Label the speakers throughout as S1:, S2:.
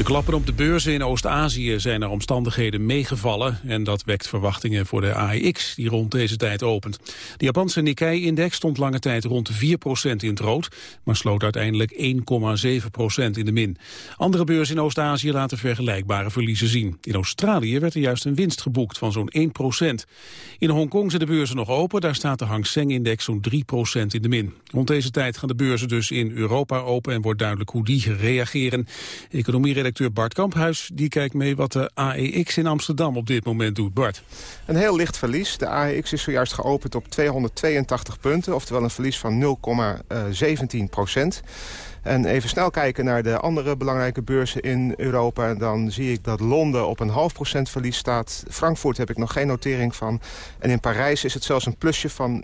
S1: De klappen op de beurzen in Oost-Azië zijn naar omstandigheden meegevallen... en dat wekt verwachtingen voor de AEX, die rond deze tijd opent. De Japanse Nikkei-index stond lange tijd rond de 4% in het rood... maar sloot uiteindelijk 1,7% in de min. Andere beurzen in Oost-Azië laten vergelijkbare verliezen zien. In Australië werd er juist een winst geboekt van zo'n 1% In Hongkong zijn de beurzen nog open, daar staat de Hang Seng-index zo'n 3% in de min. Rond deze tijd gaan de beurzen dus in Europa open... en wordt duidelijk hoe die reageren. Economie Directeur Bart Kamphuis die kijkt mee wat de AEX in Amsterdam op dit moment doet. Bart.
S2: Een heel licht verlies. De AEX is zojuist geopend op 282 punten, oftewel een verlies van 0,17 procent. En even snel kijken naar de andere belangrijke beurzen in Europa. Dan zie ik dat Londen op een half procent verlies staat. Frankfurt heb ik nog geen notering van. En in Parijs is het zelfs een plusje van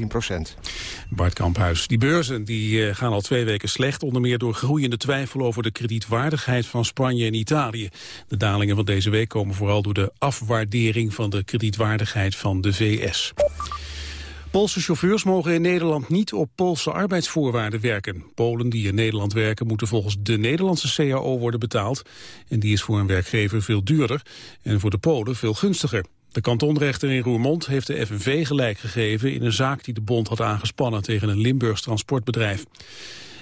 S2: 0,17 procent.
S1: Bart Kamphuis, die beurzen die eh, gaan al twee weken slecht. Onder meer door groeiende twijfel over de kredietwaardigheid van Spanje en Italië. De dalingen van deze week komen vooral door de afwaardering van de kredietwaardigheid van de VS. Poolse chauffeurs mogen in Nederland niet op Poolse arbeidsvoorwaarden werken. Polen die in Nederland werken moeten volgens de Nederlandse CAO worden betaald. En die is voor een werkgever veel duurder en voor de Polen veel gunstiger. De kantonrechter in Roermond heeft de FNV gelijk gegeven in een zaak die de bond had aangespannen tegen een Limburgs transportbedrijf.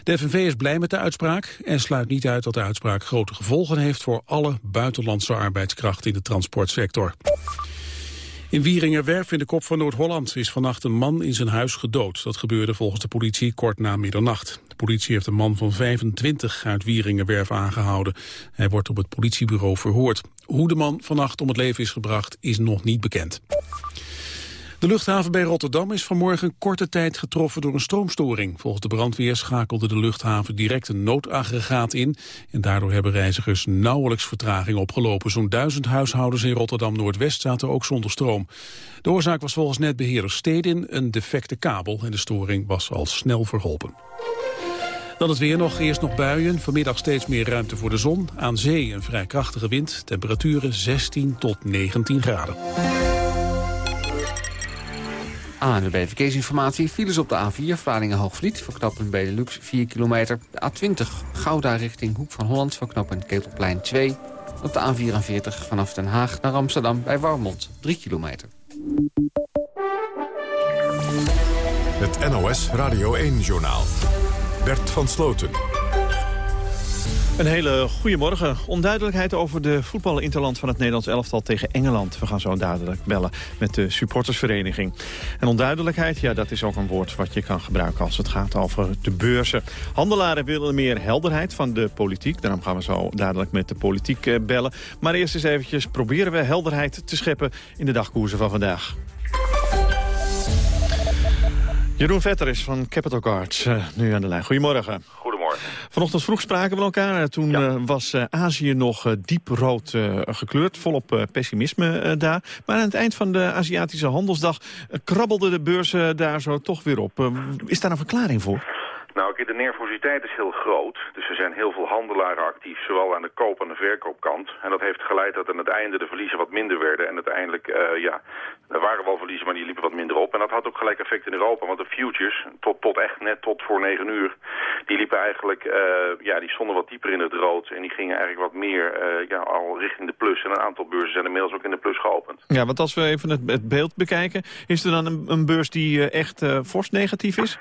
S1: De FNV is blij met de uitspraak en sluit niet uit dat de uitspraak grote gevolgen heeft voor alle buitenlandse arbeidskrachten in de transportsector. In Wieringerwerf in de kop van Noord-Holland is vannacht een man in zijn huis gedood. Dat gebeurde volgens de politie kort na middernacht. De politie heeft een man van 25 uit Wieringerwerf aangehouden. Hij wordt op het politiebureau verhoord. Hoe de man vannacht om het leven is gebracht is nog niet bekend. De luchthaven bij Rotterdam is vanmorgen korte tijd getroffen door een stroomstoring. Volgens de brandweer schakelde de luchthaven direct een noodaggregaat in. En daardoor hebben reizigers nauwelijks vertraging opgelopen. Zo'n duizend huishoudens in Rotterdam-Noordwest zaten ook zonder stroom. De oorzaak was volgens netbeheerder Stedin een defecte kabel. En de storing was al snel verholpen. Dan het weer nog. Eerst nog buien. Vanmiddag steeds meer ruimte voor de zon. Aan zee een vrij krachtige wind. Temperaturen 16 tot 19 graden.
S3: ANWB Verkeersinformatie. Files op de A4 Vlaardingen-Hoogvliet voor knooppunt Benelux 4 kilometer. De A20 Gouda richting Hoek van Holland voor knooppunt Ketelplein 2. Op de A44 vanaf Den Haag naar Amsterdam bij Warmond 3 kilometer.
S4: Het NOS Radio 1-journaal. Bert van Sloten.
S5: Een hele goede morgen. Onduidelijkheid over de voetbalinterland van het Nederlands elftal tegen Engeland. We gaan zo dadelijk bellen met de supportersvereniging. En onduidelijkheid, ja, dat is ook een woord wat je kan gebruiken als het gaat over de beurzen. Handelaren willen meer helderheid van de politiek. Daarom gaan we zo dadelijk met de politiek eh, bellen. Maar eerst eens eventjes proberen we helderheid te scheppen in de dagkoersen van vandaag. Jeroen Vetter is van Capital Cards, uh, nu aan de lijn. Goedemorgen. Vanochtend vroeg spraken we elkaar. Toen eh, was uh, Azië nog uh, diep rood gekleurd, volop pessimisme daar. Maar aan het eind van de Aziatische handelsdag krabbelden de beurzen daar zo toch weer op. is daar een verklaring voor?
S6: Nou, de nervositeit is heel groot. Dus er zijn heel veel handelaren actief, zowel aan de koop- en de verkoopkant. En dat heeft geleid dat aan het einde de verliezen wat minder werden. En uiteindelijk, uh, ja, er waren wel verliezen, maar die liepen wat minder op. En dat had ook gelijk effect in Europa, want de futures, tot, tot echt net tot voor negen uur, die liepen eigenlijk, uh, ja, die stonden wat dieper in het rood. En die gingen eigenlijk wat meer, uh, ja, al richting de plus. En een aantal beurzen zijn inmiddels ook in de plus geopend.
S5: Ja, want als we even het, het beeld bekijken, is er dan een, een beurs die echt fors negatief is?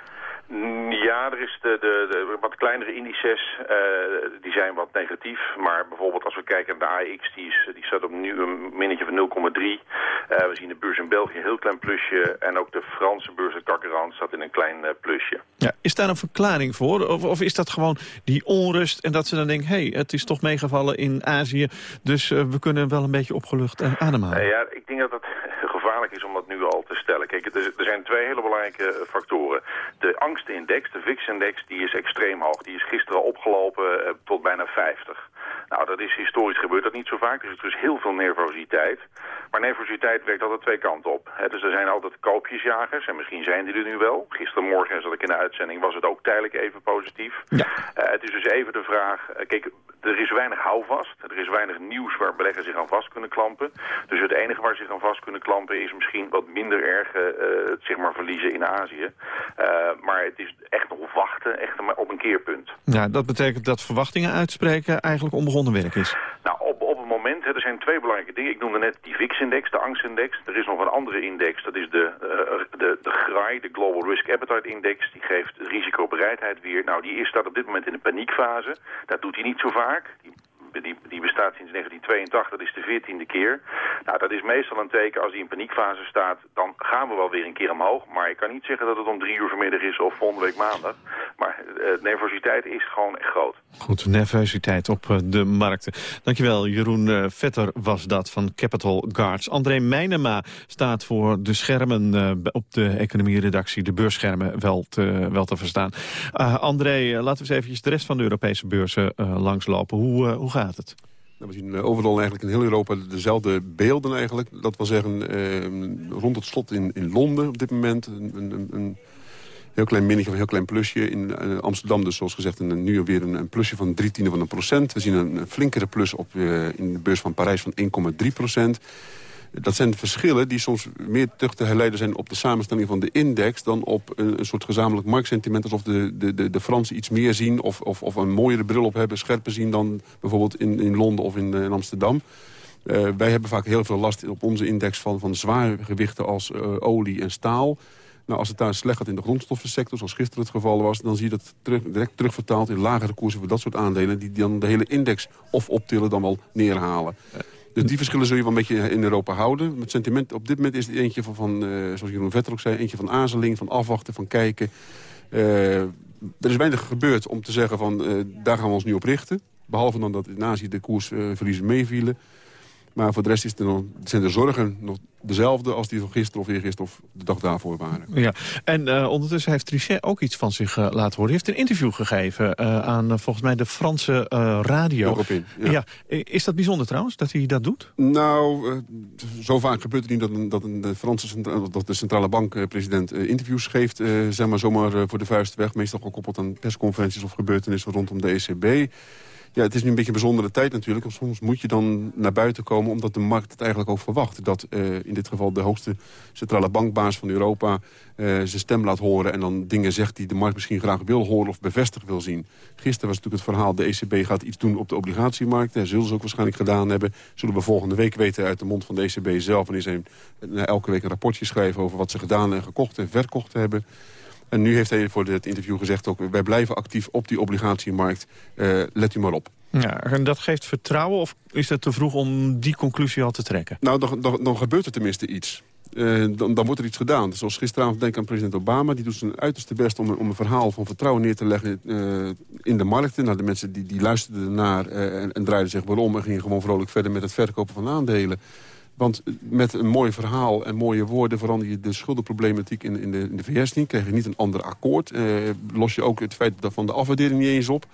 S6: Ja, er is de, de, de wat kleinere indices, uh, die zijn wat negatief. Maar bijvoorbeeld als we kijken naar de AX, die, is, die staat op nu een minnetje van 0,3. Uh, we zien de beurs in België een heel klein plusje. En ook de Franse beurs, het Kakkerand, staat in een klein uh, plusje.
S5: Ja, is daar een verklaring voor? Of, of, is dat gewoon die onrust en dat ze dan denken... hé, hey, het is toch meegevallen in Azië, dus we kunnen wel een beetje opgelucht ademhalen?
S6: ja, ik denk dat dat is om dat nu al te stellen. Kijk, er, zijn twee hele belangrijke factoren. De angstindex, de VIX-index, die is extreem hoog. Die is gisteren opgelopen uh, tot bijna 50. Nou, dat is historisch gebeurd dat niet zo vaak, dus er is heel veel nervositeit. Maar nervositeit werkt altijd twee kanten op. dus er zijn altijd koopjesjagers, en misschien zijn die er nu wel. Gistermorgen zat ik in de uitzending, was het ook tijdelijk even positief. Ja. Uh, het is dus even de vraag, uh, kijk, er is weinig houvast. Er is weinig nieuws waar beleggers zich aan vast kunnen klampen. Dus het enige waar ze zich aan vast kunnen klampen is misschien wat minder erg uh, zeg maar verliezen in Azië. maar het is echt nog wachten, echt op een keerpunt.
S5: Ja, dat betekent dat verwachtingen uitspreken eigenlijk onbegonnen is.
S6: Nou, op, op het moment, hè, er zijn twee belangrijke dingen. Ik noemde net die VIX-index, de angstindex. Er is nog een andere index, dat is de, de, de GRI, de Global Risk Appetite Index. Die geeft risicobereidheid weer. Nou, die is, staat op dit moment in de paniekfase. Dat doet hij niet zo vaak. Die, die bestaat sinds 1982, dat is de veertiende keer. Nou, dat is meestal een teken als die in paniekfase staat, dan gaan we wel weer een keer omhoog. Maar ik kan niet zeggen dat het om drie uur vanmiddag is of volgende week maandag. Maar eh, de nervositeit is gewoon echt groot.
S5: Goed, nervositeit op eh, de markten. Dankjewel, Jeroen eh, Vetter was dat van Capital Guards. André Meijnema staat voor de schermen op de economieredactie, de beursschermen, wel te, wel te verstaan. André, laten we eens eventjes de rest van de Europese beurzen langslopen. Hoe, hoe gaat
S7: Nou, we zien eh, overal eigenlijk in heel Europa dezelfde beelden eigenlijk. Dat wil zeggen, eh, rond het slot in, in Londen op dit moment... een, een, een heel klein minnetje of een heel klein plusje. In uh, Amsterdam dus zoals gezegd een, nu alweer een, een, plusje van drie tiende van een procent. We zien een, flinkere plus op, in de beurs van Parijs van 1,3 procent dat zijn verschillen die soms meer terug te herleiden zijn op de samenstelling van de index... dan op een, soort gezamenlijk marktsentiment. Alsof de, de, de, de Fransen iets meer zien of, of, of een mooiere bril op hebben... scherper zien dan bijvoorbeeld in, in Londen of in, in Amsterdam. Uh, wij hebben vaak heel veel last op onze index van, van zware gewichten als uh, olie en staal. Nou, als het daar slecht gaat in de grondstoffensector, zoals gisteren het geval was... dan zie je dat terug, direct terugvertaald in lagere koersen voor dat soort aandelen... die dan de hele index of optillen dan wel neerhalen. Dus die verschillen zul je wel een beetje in Europa houden. Met sentiment op dit moment is het eentje van, uh, zoals Jeroen Vetter ook zei... eentje van aarzeling, van afwachten, van kijken. Uh, er is weinig gebeurd om te zeggen van uh, daar gaan we ons nu op richten. Behalve dan dat in Azië de koersverliezen meevielen. Maar voor de rest is er nog, zijn de zorgen nog dezelfde als die van gisteren of eergisteren of de dag daarvoor waren.
S5: Ja, en uh, ondertussen heeft Trichet ook iets van zich uh, laten horen. Hij heeft een interview gegeven uh, aan volgens mij de Franse radio.
S7: Europin,
S5: ja. ja. Is dat bijzonder trouwens, dat hij dat doet?
S7: Nou, zo vaak gebeurt het niet dat een, dat een de Franse dat de centrale bankpresident interviews geeft. zeg maar zomaar voor de vuist weg. Meestal gekoppeld aan persconferenties of gebeurtenissen rondom de ECB. Ja, het is nu een beetje een bijzondere tijd natuurlijk. Soms moet je dan naar buiten komen omdat de markt het eigenlijk ook verwacht. Dat uh, in dit geval de hoogste centrale bankbaas van Europa uh, zijn stem laat horen... en dan dingen zegt die de markt misschien graag wil horen of bevestigd wil zien. Gisteren was natuurlijk het verhaal, de ECB gaat iets doen op de obligatiemarkt. Dat zullen ze ook waarschijnlijk gedaan hebben. Zullen we volgende week weten uit de mond van de ECB zelf... wanneer ze elke week een rapportje schrijven over wat ze gedaan en gekocht en verkocht hebben... En nu heeft hij voor dit interview gezegd ook... wij blijven actief op die obligatiemarkt. Uh, let u maar op.
S5: Ja, en dat geeft vertrouwen of is het te vroeg om die conclusie al te trekken?
S7: Nou, dan, dan, dan gebeurt er tenminste iets. Uh, dan, dan, wordt er iets gedaan. Zoals gisteravond denk ik aan president Obama. Die doet zijn uiterste best om, om een verhaal van vertrouwen neer te leggen uh, in de markten. Nou, de mensen die, die luisterden ernaar uh, en, en draaiden zich waarom... en gingen gewoon vrolijk verder met het verkopen van aandelen. Want met een mooi verhaal en mooie woorden verander je de schuldenproblematiek in, in, de, in de VS niet. Krijg je niet een ander akkoord. Uh, los je ook het feit van de afwaardering niet eens op.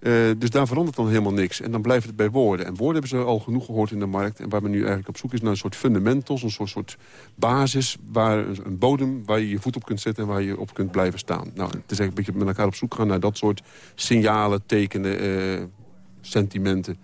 S7: Uh, dus daar verandert dan helemaal niks. En dan blijft het bij woorden. En woorden hebben ze al genoeg gehoord in de markt. En waar men nu eigenlijk op zoek is naar een soort fundamentals. Een soort, soort basis, waar, een bodem waar je je voet op kunt zetten... en waar je op kunt blijven staan. Nou, het is eigenlijk een beetje met elkaar op zoek gaan naar dat soort signalen, tekenen, uh, sentimenten.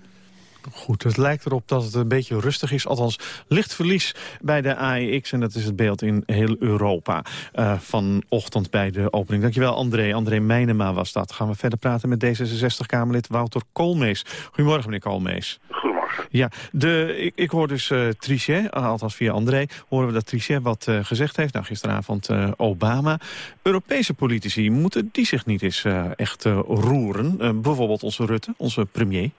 S5: Goed, het lijkt erop dat het een beetje rustig is. Althans, licht verlies bij de AEX. En dat is het beeld in heel Europa uh, vanochtend bij de opening. Dankjewel, André. André Meijnema was dat. Gaan we verder praten met D66-Kamerlid Wouter Koolmees. Goedemorgen, meneer Koolmees.
S8: Goedemorgen.
S5: Ja, de, ik, ik hoor dus uh, Trichet, althans via André... horen we dat Trichet wat uh, gezegd heeft. Nou, gisteravond Obama. Europese politici, moeten die zich niet eens echt roeren? bijvoorbeeld onze Rutte, onze premier?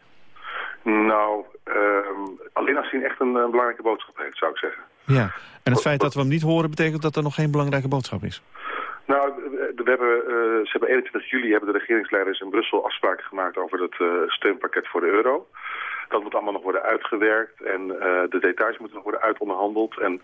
S8: Nou, uh, alleen als hij echt een, een, belangrijke boodschap heeft, zou ik zeggen.
S5: Ja, en het feit dat we hem niet horen betekent dat er nog geen belangrijke boodschap is?
S8: Nou, we hebben, uh, ze hebben 21 juli hebben de regeringsleiders in Brussel afspraken gemaakt over het uh, steunpakket voor de euro. Dat moet allemaal nog worden uitgewerkt en uh, de details moeten nog worden uitonderhandeld. En,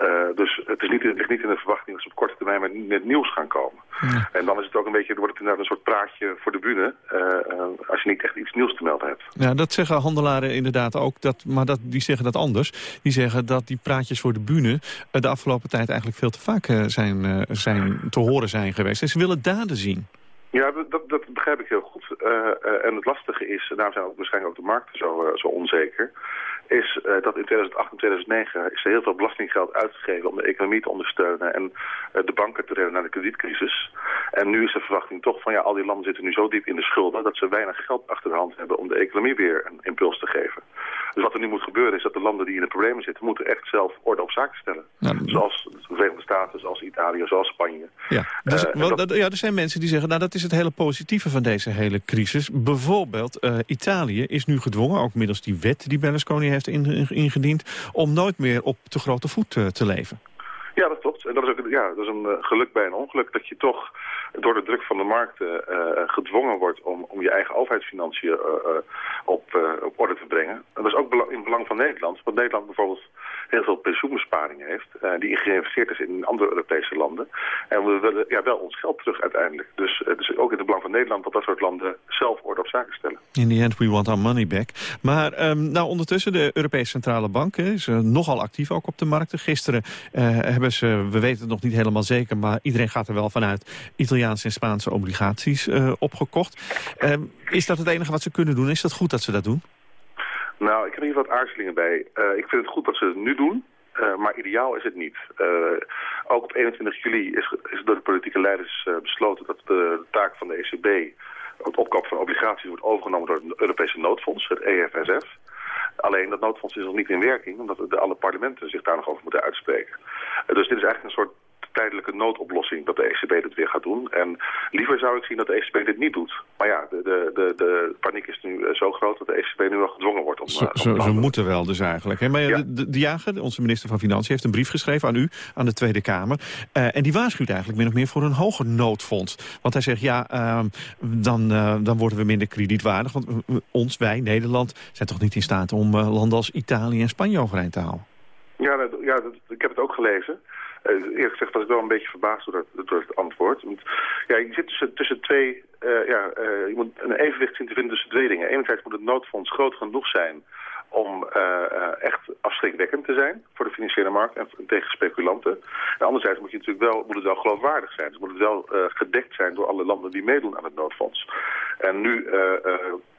S8: uh, dus het, is niet, het ligt niet in de verwachting dat ze op korte termijn met, met nieuws gaan komen. Ja. En dan is het ook een beetje, wordt het inderdaad een soort praatje voor de bühne, uh, als je niet echt iets nieuws te melden hebt.
S5: Ja, dat zeggen handelaren inderdaad ook, dat, maar dat, die zeggen dat anders. Die zeggen dat die praatjes voor de bühne de afgelopen tijd eigenlijk veel te vaak zijn, zijn, te horen zijn geweest. En ze willen daden zien.
S8: Ja, dat, dat begrijp ik heel goed. en het lastige is, daarom zijn ook waarschijnlijk ook de markten zo, zo onzeker is uh, dat in 2008 en 2009 is er heel veel belastinggeld uitgegeven om de economie te ondersteunen en uh, de banken te redden naar de kredietcrisis. En nu is de verwachting toch van ja, al die landen zitten nu zo diep in de schulden dat ze weinig geld achter de hand hebben om de economie weer een impuls te geven. Dus wat er nu moet gebeuren is dat de landen die in de problemen zitten moeten echt zelf orde op zaken stellen. Zoals de Verenigde Staten, zoals Italië, zoals Spanje.
S5: Ja, dus, uh, dat, ja, er zijn mensen die zeggen, nou dat is het hele positieve van deze hele crisis. Bijvoorbeeld Italië is nu gedwongen, ook middels die wet die Berlusconi heeft heeft ingediend... om nooit meer op te grote voet eh, te leven.
S8: Ja, dat klopt. En dat is ook ja, dat is een eh, geluk bij een ongeluk. Dat je toch door de druk van de markt uh, gedwongen wordt om, om je eigen overheidsfinanciën op, op orde te brengen. En dat is ook in belang van Nederland. Want Nederland bijvoorbeeld heel veel pensioenbesparingen heeft... Die geïnvesteerd is in andere Europese landen. En we willen ja, wel ons geld terug uiteindelijk. Dus het is ook in het belang van Nederland... dat dat soort landen zelf orde op zaken stellen.
S5: In the end, we want our money back. Maar um, nou, ondertussen, de Europese Centrale Bank is nogal actief ook op de markten. Gisteren hebben ze, we weten het nog niet helemaal zeker... maar iedereen gaat er wel vanuit, Italiaanse en Spaanse obligaties opgekocht. Um, is dat het enige wat ze kunnen doen? Is dat goed dat ze dat doen?
S8: Nou, ik heb hier wat aarzelingen bij. Uh, ik vind het goed dat ze het nu doen. Uh, maar ideaal is het niet. Ook op 21 juli is, is door de politieke leiders besloten dat de, taak van de ECB, het opkoop van obligaties, wordt overgenomen door het Europese noodfonds, het EFSF. Alleen dat noodfonds is nog niet in werking, omdat de, alle parlementen zich daar nog over moeten uitspreken. dus dit is eigenlijk een soort tijdelijke noodoplossing dat de ECB dit weer gaat doen. En liever zou ik zien dat de ECB dit niet doet. Maar ja, de, de, de, de paniek is nu eh, zo groot dat de ECB nu wel gedwongen wordt om...
S5: Ze, uh, ze moeten wel dus eigenlijk. Hè? Maar ja. de, de, Jager, onze minister van Financiën, heeft een brief geschreven aan u, aan de Tweede Kamer. Uh, en die waarschuwt eigenlijk min of meer voor een hoger noodfonds. Want hij zegt, ja, uh, dan, dan worden we minder kredietwaardig. Want ons, wij, Nederland, zijn toch niet in staat om landen als Italië en Spanje overeind te houden.
S8: Ja, dat, ja dat, ik heb het ook gelezen. Uh, eerlijk gezegd was ik wel een beetje verbaasd door, dat, door het antwoord. Want, ja, je zit tussen, tussen twee... Uh, ja, uh, je moet een evenwicht zien te vinden tussen twee dingen. Enerzijds moet het noodfonds groot genoeg zijn om echt afschrikwekkend te zijn voor de financiële markt en tegen speculanten. En anderzijds moet, je natuurlijk wel, moet het wel geloofwaardig zijn. Dus moet het wel gedekt zijn door alle landen die meedoen aan het noodfonds. En nu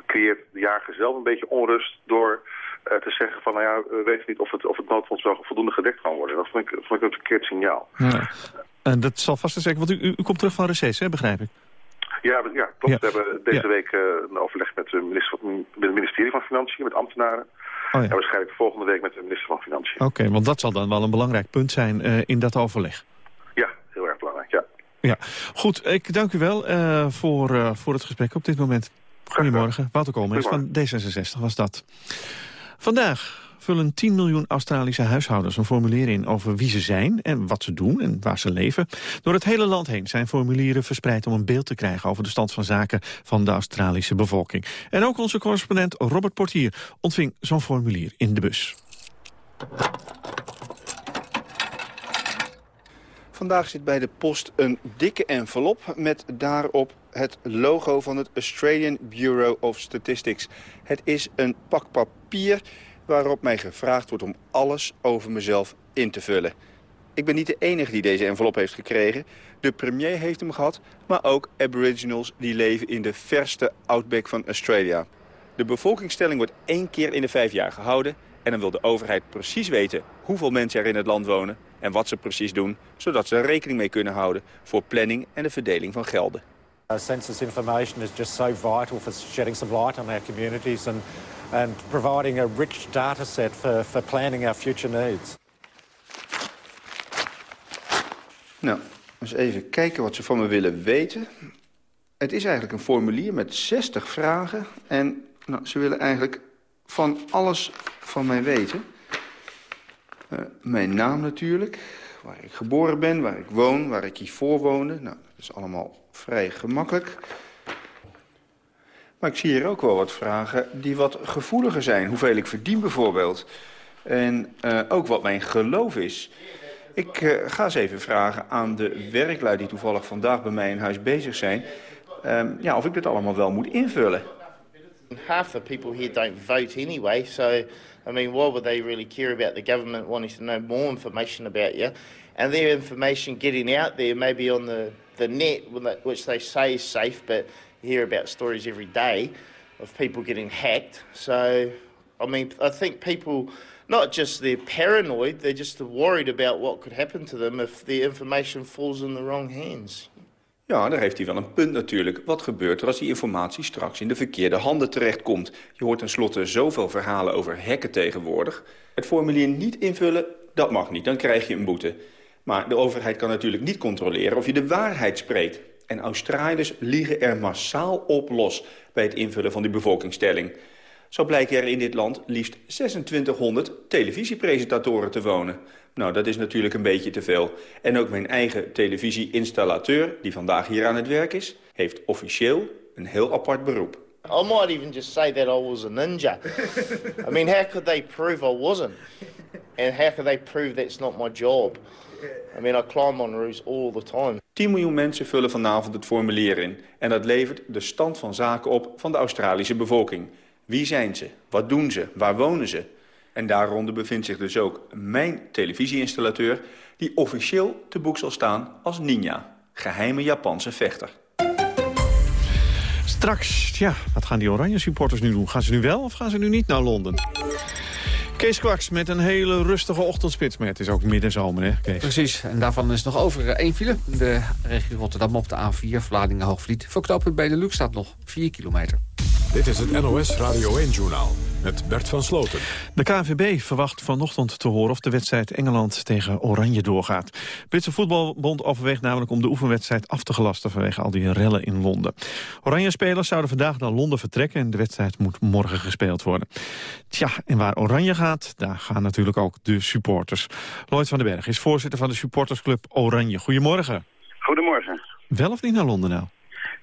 S8: creëert de jager zelf een beetje onrust door te zeggen van, nou ja, we weten niet of het, of het noodfonds wel voldoende gedekt kan worden. Dat vond ik, vond ik een verkeerd signaal. Ja.
S5: En dat zal vast te zeggen, want u, u komt terug van reces, hè, begrijp ik?
S8: Ja, ja klopt. We hebben deze week uh, een overleg met, de minister met het ministerie van Financiën, met ambtenaren. Oh, ja. En waarschijnlijk volgende week met de minister van Financiën.
S5: Oké, want dat zal dan wel een belangrijk punt zijn uh, in dat overleg.
S8: Ja, heel erg belangrijk, ja.
S5: Ja, goed. Ik dank u wel uh, voor, voor het gesprek op dit moment. Goedemorgen. Wouter Koolmees van D66 was dat. Vandaag vullen 10 miljoen Australische huishoudens een formulier in over wie ze zijn en wat ze doen en waar ze leven. Door het hele land heen zijn formulieren verspreid om een beeld te krijgen over de stand van zaken van de Australische bevolking. En ook onze correspondent Robert Portier ontving zo'n formulier in de bus.
S9: Vandaag zit bij de post een dikke envelop met daarop het logo van het Australian Bureau of Statistics. Het is een pak papier waarop mij gevraagd wordt om alles over mezelf in te vullen. Ik ben niet de enige die deze envelop heeft gekregen. De premier heeft hem gehad, maar ook aboriginals die leven in de verste outback van Australia. De bevolkingstelling wordt één keer in de vijf jaar gehouden... en dan wil de overheid precies weten hoeveel mensen er in het land wonen... en wat ze precies doen, zodat ze er rekening mee kunnen houden... voor planning en de verdeling van gelden.
S10: Uh, census information is just so vital for shedding some light on our communities and, and providing a rich data set for, for planning our future needs.
S9: Nou, eens even kijken wat ze van me willen weten. Het is eigenlijk een formulier met 60 vragen. En nou, ze willen eigenlijk van alles van mij weten. Uh, mijn naam natuurlijk, waar ik geboren ben, waar ik woon, waar ik hiervoor woonde. Nou, dat is allemaal vrij gemakkelijk. Maar ik zie hier ook wel wat vragen die wat gevoeliger zijn. Hoeveel ik verdien bijvoorbeeld. En uh, ook wat mijn geloof is. Ik uh, ga eens even vragen aan de werklui die toevallig vandaag bij mij in huis bezig zijn... Um, ja, of ik dit allemaal wel moet invullen.
S11: Half the people here don't vote anyway, so I mean, why would they really care about the government wanting to know more information about you? And their information getting out there maybe on the the net, which they say is safe, but you hear about stories every day of people getting hacked. So, I mean, I think people, not just they're paranoid, they're just worried about what could happen to them if the information falls in the wrong hands.
S9: Ja, daar heeft hij wel een punt natuurlijk. Wat gebeurt er als die informatie straks in de verkeerde handen terechtkomt? Je hoort tenslotte zoveel verhalen over hacken tegenwoordig. Het formulier niet invullen, dat mag niet, dan krijg je een boete. Maar de overheid kan natuurlijk niet controleren of je de waarheid spreekt. En Australiërs liegen er massaal op los bij het invullen van die bevolkingstelling. Zo blijken er in dit land liefst 2600 televisiepresentatoren te wonen. Nou, dat is natuurlijk een beetje te veel. En ook mijn eigen televisieinstallateur, die vandaag hier aan het werk is... heeft officieel een heel apart beroep.
S11: I might even just say that I was a ninja. I mean, how could they prove I wasn't? And how could they prove that's not my job? I mean, I climb on roofs all the time.
S9: 10 miljoen mensen vullen vanavond het formulier in. En dat levert de stand van zaken op van de Australische bevolking. Wie zijn ze? Wat doen ze? Waar wonen ze? En daaronder bevindt zich dus ook mijn televisieinstallateur... die officieel te boek zal staan als Ninja, geheime Japanse vechter.
S5: Straks, ja, wat gaan die oranje supporters nu doen? Gaan ze nu wel of gaan ze nu niet naar Londen? Kees Kwaks met een hele rustige ochtendspits. Maar het is ook middenzomer, hè Kees?
S3: Precies, en daarvan is nog over één file. De regio Rotterdam op de A4, Vlaardingen-Hoogvliet. Voor knooppunt bij de Luc staat nog 4 kilometer.
S4: Dit is het NOS Radio 1-journaal met Bert van Sloten.
S5: De KNVB verwacht vanochtend te horen of de wedstrijd Engeland tegen Oranje doorgaat. Britse voetbalbond overweegt namelijk om de oefenwedstrijd af te gelasten vanwege al die rellen in Londen. Oranje-spelers zouden vandaag naar Londen vertrekken en de wedstrijd moet morgen gespeeld worden. Tja, en waar Oranje gaat, daar gaan natuurlijk ook de supporters. Lloyd van den Berg is voorzitter van de supportersclub Oranje. Goedemorgen.
S12: Goedemorgen.
S5: Wel of niet naar Londen nou?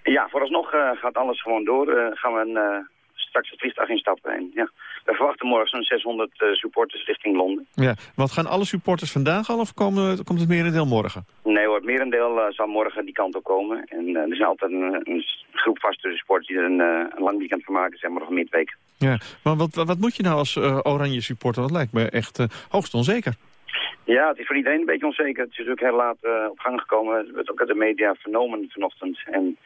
S12: Ja, vooralsnog uh, gaat alles gewoon door. Uh, gaan we een, uh, straks het vliegtuig instappen. En, ja. We verwachten morgen zo'n 600 supporters richting Londen.
S5: Ja, wat gaan alle supporters vandaag al of komen, komt het merendeel morgen?
S12: Nee hoor, het merendeel zal morgen die kant op komen. En er zijn altijd een, een groep vaste supporters die er een, een lang weekend van maken, zeg maar nog een midweek.
S5: Ja, maar wat, wat, moet je nou als oranje supporter? Dat lijkt me echt hoogst onzeker.
S12: Ja, het is voor iedereen een beetje onzeker. Het is natuurlijk heel laat op gang gekomen. Het werd ook uit de media vernomen vanochtend. En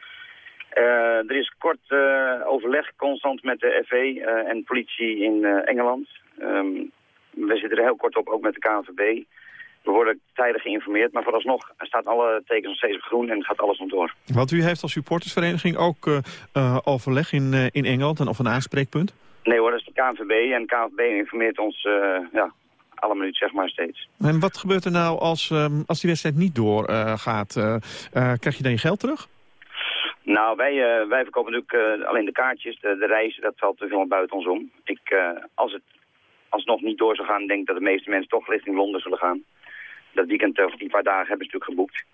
S12: er is kort uh, overleg constant met de FV uh, en politie in Engeland. Um, we zitten er heel kort op, ook met de KNVB. We worden tijdig geïnformeerd, maar vooralsnog staat alle tekens nog steeds op groen en gaat alles nog door.
S5: Want u heeft als supportersvereniging ook overleg in, in Engeland en of een aanspreekpunt?
S12: Nee hoor, dat is de KNVB en de KNVB informeert ons ja, alle minuut zeg maar steeds.
S5: En wat gebeurt er nou als, um, als die wedstrijd niet doorgaat? krijg je dan je geld terug?
S12: Nou, wij, uh, wij verkopen natuurlijk uh, alleen de kaartjes, de, de, reizen, dat valt te veel buiten ons om. Ik, uh, als het alsnog niet door zou gaan, denk ik dat de meeste mensen toch richting Londen zullen gaan. Dat weekend, of die paar dagen, hebben ze natuurlijk geboekt.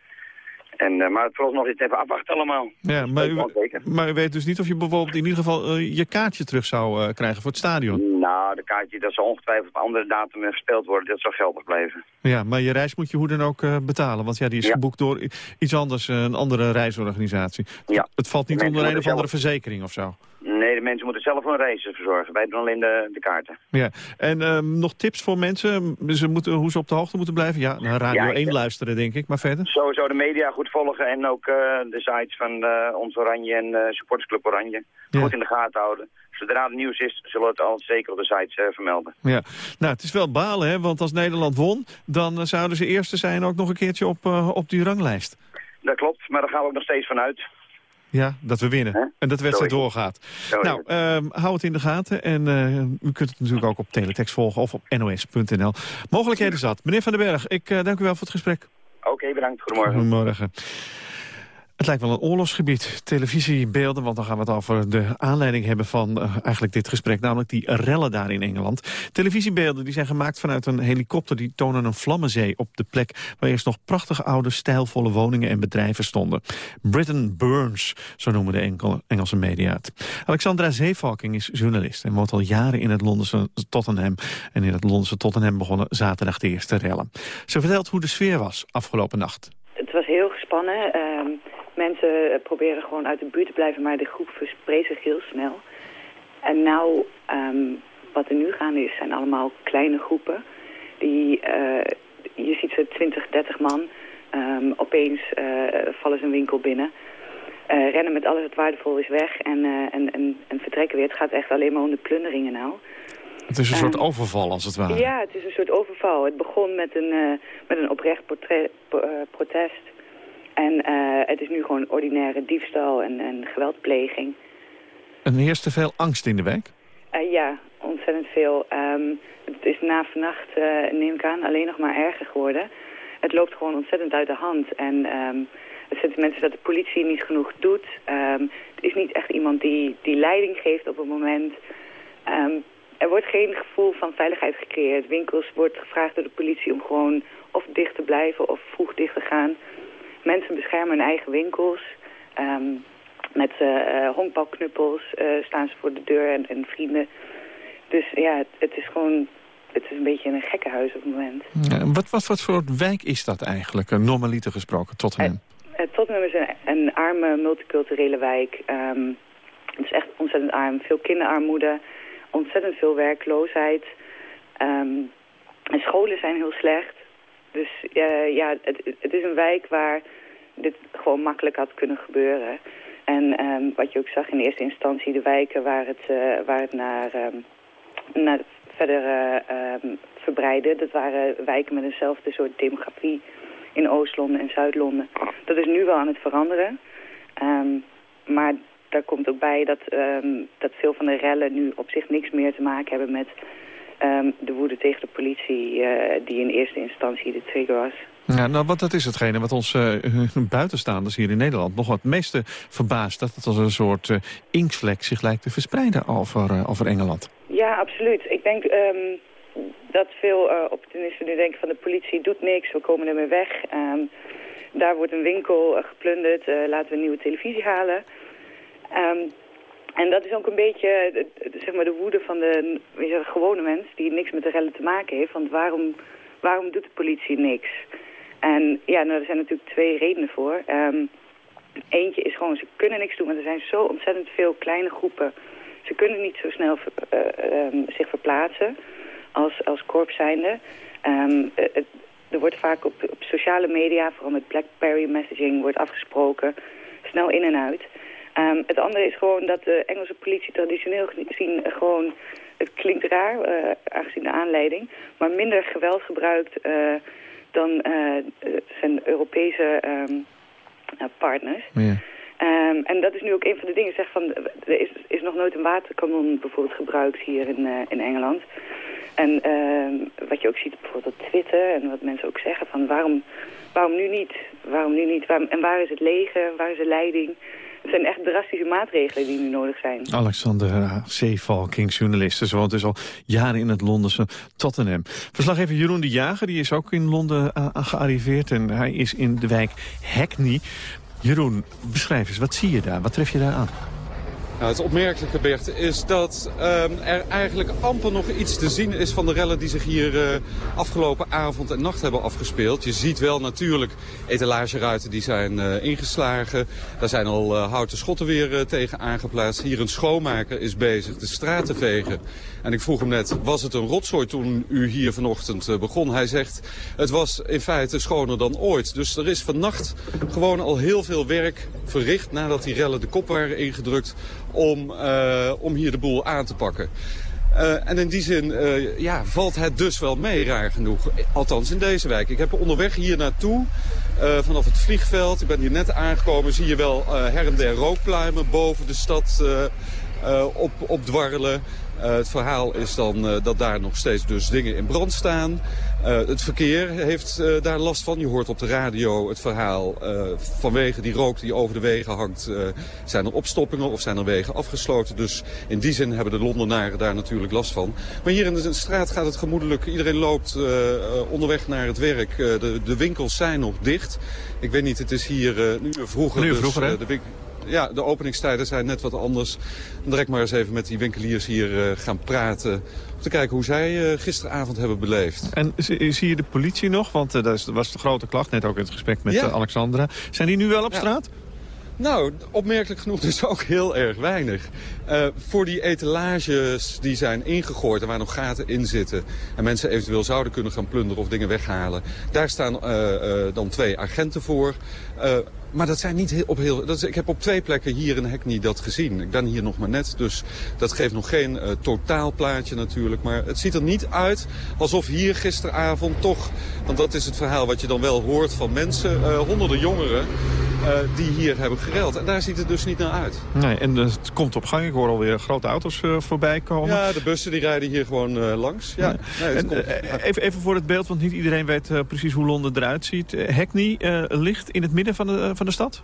S12: En, uh, maar vooralsnog is het even afwachten allemaal.
S5: Ja, maar, u, maar u weet dus niet of je bijvoorbeeld in ieder geval uh, je kaartje terug zou uh, krijgen voor het stadion?
S12: Nou, de kaartje dat zal ongetwijfeld op andere datum gespeeld worden. Dat zal geldig blijven.
S5: Ja, maar je reis moet je hoe dan ook betalen. Want ja, die is ja. geboekt door iets anders, een andere reisorganisatie.
S12: Ja.
S5: Het valt niet onder een of andere verzekering of zo?
S12: De mensen moeten zelf hun reizen verzorgen. Wij doen alleen de, de kaarten.
S5: Ja, en um, nog tips voor mensen ze moeten, hoe ze op de hoogte moeten blijven? Ja, naar Radio ja, 1 luisteren denk ik, maar verder?
S12: Sowieso de media goed volgen en ook uh, de sites van uh, Ons Oranje en uh, Supportersclub Oranje. Ja. Goed in de gaten houden. Zodra het nieuws is, zullen we het al zeker op de sites vermelden.
S5: Ja, nou het is wel balen hè, want als Nederland won, dan zouden ze eerste zijn ook nog een keertje op, op die ranglijst.
S12: Dat klopt, maar daar gaan we ook nog steeds vanuit.
S5: Ja, dat we winnen. En dat de wedstrijd doorgaat. nou, uh, hou het in de gaten. En uh, u kunt het natuurlijk ook op teletext volgen of op nos.nl. Mogelijkheden zat. Meneer Van den Berg, ik uh, dank u wel voor het gesprek.
S12: Oké, okay, bedankt. Goedemorgen.
S5: Goedemorgen. Het lijkt wel een oorlogsgebied, televisiebeelden... want dan gaan we het over de aanleiding hebben van uh, eigenlijk dit gesprek... namelijk die rellen daar in Engeland. Televisiebeelden die zijn gemaakt vanuit een helikopter... die tonen een vlammenzee op de plek... waar eerst nog prachtige oude, stijlvolle woningen en bedrijven stonden. Britain Burns, zo noemen de Engel Engelse media het. Alexandra Zeevalking is journalist en woont al jaren in het Londense Tottenham. En in het Londense Tottenham begonnen zaterdag de eerste rellen. Ze vertelt hoe de sfeer was afgelopen nacht.
S13: Het was heel gespannen... Uh... Mensen proberen gewoon uit de buurt te blijven, maar de groep verspreekt zich heel snel. En nou, um, wat er nu gaande is, zijn allemaal kleine groepen. Die, uh, je ziet ze 20, 30 man Ehm, opeens vallen ze een winkel binnen. rennen met alles wat waardevol is weg en, en, en, en vertrekken weer. Het gaat echt alleen maar om de plunderingen nou.
S5: Het is een soort overval als het ware.
S13: Ja, het is een soort overval. Het begon met een, met een oprecht protest. En het is nu gewoon ordinaire diefstal en, en geweldpleging.
S5: En heerst er veel angst in de wijk?
S13: ja, ontzettend veel. Ehm, het is na vannacht, uh, neem ik aan, alleen nog maar erger geworden. Het loopt gewoon ontzettend uit de hand. En um, het zijn mensen dat de politie niet genoeg doet. Um, het is niet echt iemand die, die leiding geeft op het moment. er wordt geen gevoel van veiligheid gecreëerd. Winkels wordt gevraagd door de politie om gewoon of dicht te blijven of vroeg dicht te gaan. Mensen beschermen hun eigen winkels. met uh, honkbalknuppels staan ze voor de deur en, en vrienden dus ja, het, het, is gewoon... Het is een beetje een gekkenhuis op het moment.
S5: Ja, wat, wat, wat voor wijk is dat eigenlijk, normaliter gesproken, Tottenham?
S13: Uh, Tottenham is een, een, arme, multiculturele wijk. Um, het is echt ontzettend arm. Veel kinderarmoede, ontzettend veel werkloosheid. Um, en scholen zijn heel slecht. Dus ja, het, het, is een wijk waar dit gewoon makkelijk had kunnen gebeuren. En um, wat je ook zag in eerste instantie, de wijken waar het, uh, waar het naar naar verder verbreiden. Dat waren wijken met eenzelfde soort demografie in Oost-Londen en Zuid-Londen. Dat is nu wel aan het veranderen. Maar daar komt ook bij dat, dat veel van de rellen nu op zich niks meer te maken hebben met de woede tegen de politie uh, die in eerste instantie de trigger was.
S5: Ja, nou, want dat is hetgene wat ons uh, buitenstaanders hier in Nederland nog wat meeste verbaast. Dat het als een soort uh, zich lijkt te verspreiden over, uh, over Engeland.
S13: Ja, absoluut. Ik denk um, dat veel opportunisten nu denken van de politie doet niks, we komen ermee weg. Um, daar wordt een winkel geplunderd, laten we een nieuwe televisie halen. Um, en dat is ook een beetje zeg maar de woede van de gewone mens die niks met de rellen te maken heeft. Want waarom, waarom doet de politie niks? En ja, nou, er zijn natuurlijk twee redenen voor. Um, eentje is gewoon, ze kunnen niks doen, want er zijn zo ontzettend veel kleine groepen ze kunnen niet zo snel uh, um, zich verplaatsen als, als korps zijnde. Um, het, er wordt vaak op, op sociale media, vooral met BlackBerry messaging, wordt afgesproken. Snel in en uit. Het andere is gewoon dat de Engelse politie traditioneel gezien gewoon... Het klinkt raar, uh, aangezien de aanleiding, maar minder geweld gebruikt dan uh, zijn Europese um, partners. Ja. Um, en dat is nu ook een van de dingen. Zeg van, er is, is nog nooit een waterkanon bijvoorbeeld gebruikt hier in, uh, in Engeland. En um, wat je ook ziet bijvoorbeeld op Twitter en wat mensen ook zeggen van waarom, waarom nu niet? Waarom nu niet? Waarom, en waar is het leger? Waar is de leiding? Het zijn echt drastische maatregelen die nu nodig zijn.
S5: Alexander Zeevalking, journalist. Ze woont dus al jaren in het Londense Tottenham. Verslaggever Jeroen de Jager die is ook in Londen uh, gearriveerd. En hij is in de wijk Hackney. Jeroen, beschrijf eens, wat zie je daar? Wat tref je daar aan?
S14: Nou, het opmerkelijke, Bert, is dat um, er eigenlijk amper nog iets te zien is van de rellen die zich hier uh, afgelopen avond en nacht hebben afgespeeld. Je ziet wel natuurlijk etalageruiten die zijn uh, ingeslagen. Daar zijn al uh, houten schotten weer tegen aangeplaatst. Hier een schoonmaker is bezig de straat te vegen. En ik vroeg hem net, was het een rotzooi toen u hier vanochtend begon? Hij zegt, het was in feite schoner dan ooit. Dus er is vannacht gewoon al heel veel werk verricht nadat die rellen de kop waren ingedrukt om, uh, om hier de boel aan te pakken. Uh, en in die zin uh, ja, valt het dus wel mee, raar genoeg. Althans in deze wijk. Ik heb onderweg hier naartoe, vanaf het vliegveld, ik ben hier net aangekomen... zie je wel her en der rookpluimen boven de stad op, opdwarrelen. Uh, het verhaal is dan uh, dat daar nog steeds dus dingen in brand staan. Uh, het verkeer heeft daar last van. Je hoort op de radio het verhaal vanwege die rook die over de wegen hangt. zijn er opstoppingen of zijn er wegen afgesloten. Dus in die zin hebben de Londenaren daar natuurlijk last van. Maar hier in de straat gaat het gemoedelijk. Iedereen loopt onderweg naar het werk. de, de winkels zijn nog dicht. Ik weet niet, het is hier nu vroeger.
S5: Nu dus, vroeger,
S14: de ja, de openingstijden zijn net wat anders. Direct maar eens even met die winkeliers hier uh, gaan praten. Om te kijken hoe zij uh, gisteravond hebben beleefd.
S5: En zie je de politie nog? Want uh, dat was de grote klacht, net ook in het gesprek met ja. Alexandra. Zijn die nu wel op
S14: ja.
S5: straat?
S14: Nou, opmerkelijk genoeg dus ook heel erg weinig. Uh, voor die etalages die zijn ingegooid en waar nog gaten in zitten... en mensen eventueel zouden kunnen gaan plunderen of dingen weghalen... daar staan uh, uh, dan twee agenten voor. Maar dat zijn niet heel, op heel... Dat is, ik heb op twee plekken hier in Hackney dat gezien. Ik ben hier nog maar net, dus dat geeft nog geen uh, totaalplaatje natuurlijk. Maar het ziet er niet uit alsof hier gisteravond toch... Want dat is het verhaal wat je dan wel hoort van mensen. Uh, honderden jongeren uh, die hier hebben gereld. En daar ziet het dus niet naar uit.
S5: Nee, en het komt op gang. Ik hoor alweer grote auto's uh, voorbij komen.
S14: Ja, de bussen die rijden hier gewoon uh, langs. Ja.
S5: Nee, en, komt, even, even voor het beeld, want niet iedereen weet precies hoe Londen eruit ziet. Hackney ligt in het midden van de, van de stad?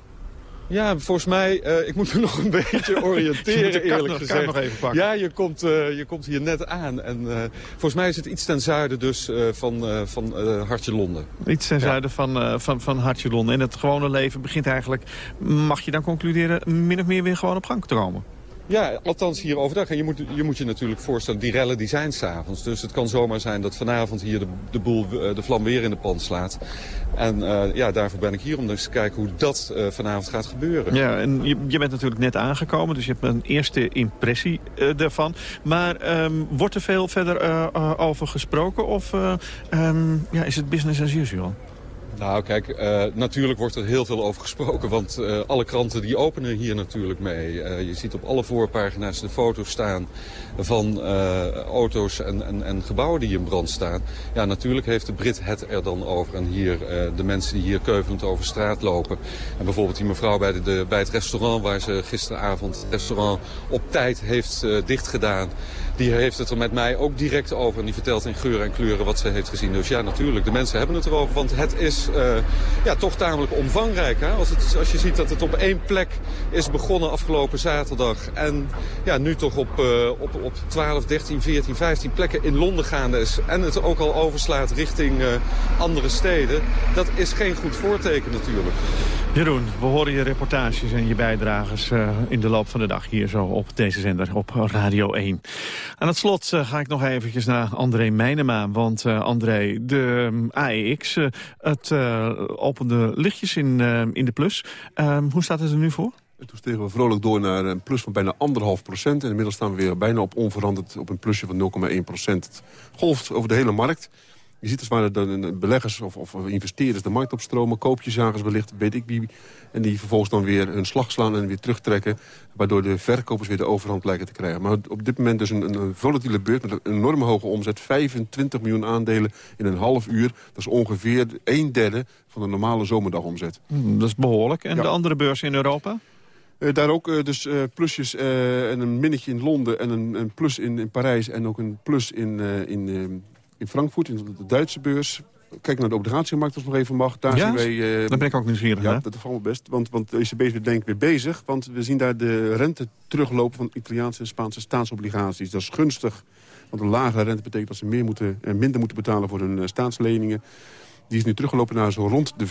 S14: Ja, volgens mij, uh, ik moet me nog een beetje oriënteren eerlijk gezegd.
S5: Nog even pakken.
S14: Ja, je komt, uh, je komt hier net aan. En uh, volgens mij is het iets ten zuiden dus van, van Hartje Londen.
S5: Iets ten ja. zuiden van, van, van Hartje Londen. En het gewone leven begint eigenlijk, mag je dan concluderen, min of meer weer gewoon op gang te komen?
S14: Ja, althans hier overdag. En je moet, je moet je natuurlijk voorstellen, die rellen die zijn s'avonds. Dus het kan zomaar zijn dat vanavond hier de, de, boel, de vlam weer in de pan slaat. En uh, ja, daarvoor ben ik hier om eens te kijken hoe dat uh, vanavond gaat gebeuren.
S5: Ja, en je, je, bent natuurlijk net aangekomen, dus je hebt een eerste impressie uh, daarvan. Maar um, wordt er veel verder over gesproken of um, ja, is het business as usual?
S14: Nou, kijk, uh, natuurlijk wordt er heel veel over gesproken, want uh, alle kranten die openen hier natuurlijk mee. Uh, je ziet op alle voorpagina's de foto's staan van auto's en, en, en, gebouwen die in brand staan. Ja, natuurlijk heeft de Brit het er dan over en hier de mensen die hier keuvelend over straat lopen. En bijvoorbeeld die mevrouw bij, de, bij het restaurant waar ze gisteravond het restaurant op tijd heeft dichtgedaan. Die heeft het er met mij ook direct over en die vertelt in geuren en kleuren wat ze heeft gezien. Dus ja, natuurlijk, de mensen hebben het erover, want het is uh, ja, toch tamelijk omvangrijk. Hè? Als, het, als je ziet dat het op één plek is begonnen afgelopen zaterdag. En ja, nu toch op, uh, op, op 12, 13, 14, 15 plekken in Londen gaande is. En het ook al overslaat richting uh, andere steden. Dat is geen goed voorteken natuurlijk.
S5: Jeroen, we horen je reportages en je bijdragers in de loop van de dag hier zo op deze zender op Radio 1. Aan het slot ga ik nog eventjes naar André Meijnema. Want André, de AEX, het opende lichtjes in, uh, in de plus. Uh, hoe staat het er nu voor?
S7: Toen stegen we vrolijk door naar een plus van bijna anderhalf procent. En inmiddels staan we weer bijna op onveranderd op een plusje van 0,1 procent. Golft over de hele markt. Je ziet als waar de beleggers of, of investeerders de markt opstromen. Koopjezagers wellicht, weet ik wie. En die vervolgens dan weer hun slag slaan en weer terugtrekken. Waardoor de verkopers weer de overhand lijken te krijgen. Maar op dit moment dus een, een volatiele beurt met een enorme hoge omzet. 25 miljoen aandelen in een half uur. Dat is ongeveer een derde van de normale zomerdagomzet.
S5: Hmm, dat is behoorlijk. En ja. de andere beurzen in Europa?
S7: Uh, daar ook uh, dus uh, plusjes en een minnetje in Londen en een, een plus in, in Parijs en ook een plus in, in, in Frankfurt, in de Duitse beurs. Kijk naar de obligatiemarkt als nog even mag. Daar
S5: ja,
S7: zien wij, uh,
S5: daar ben ik ook nieuwsgierig
S7: Ja, naar. dat valt me best. Want, want de ECB is denk ik weer bezig. Want we zien daar de rente teruglopen van Italiaanse en Spaanse staatsobligaties. Dat is gunstig. Want een lagere rente betekent dat ze meer moeten, uh, minder moeten betalen voor hun uh, staatsleningen. Die is nu teruggelopen naar zo rond de 5%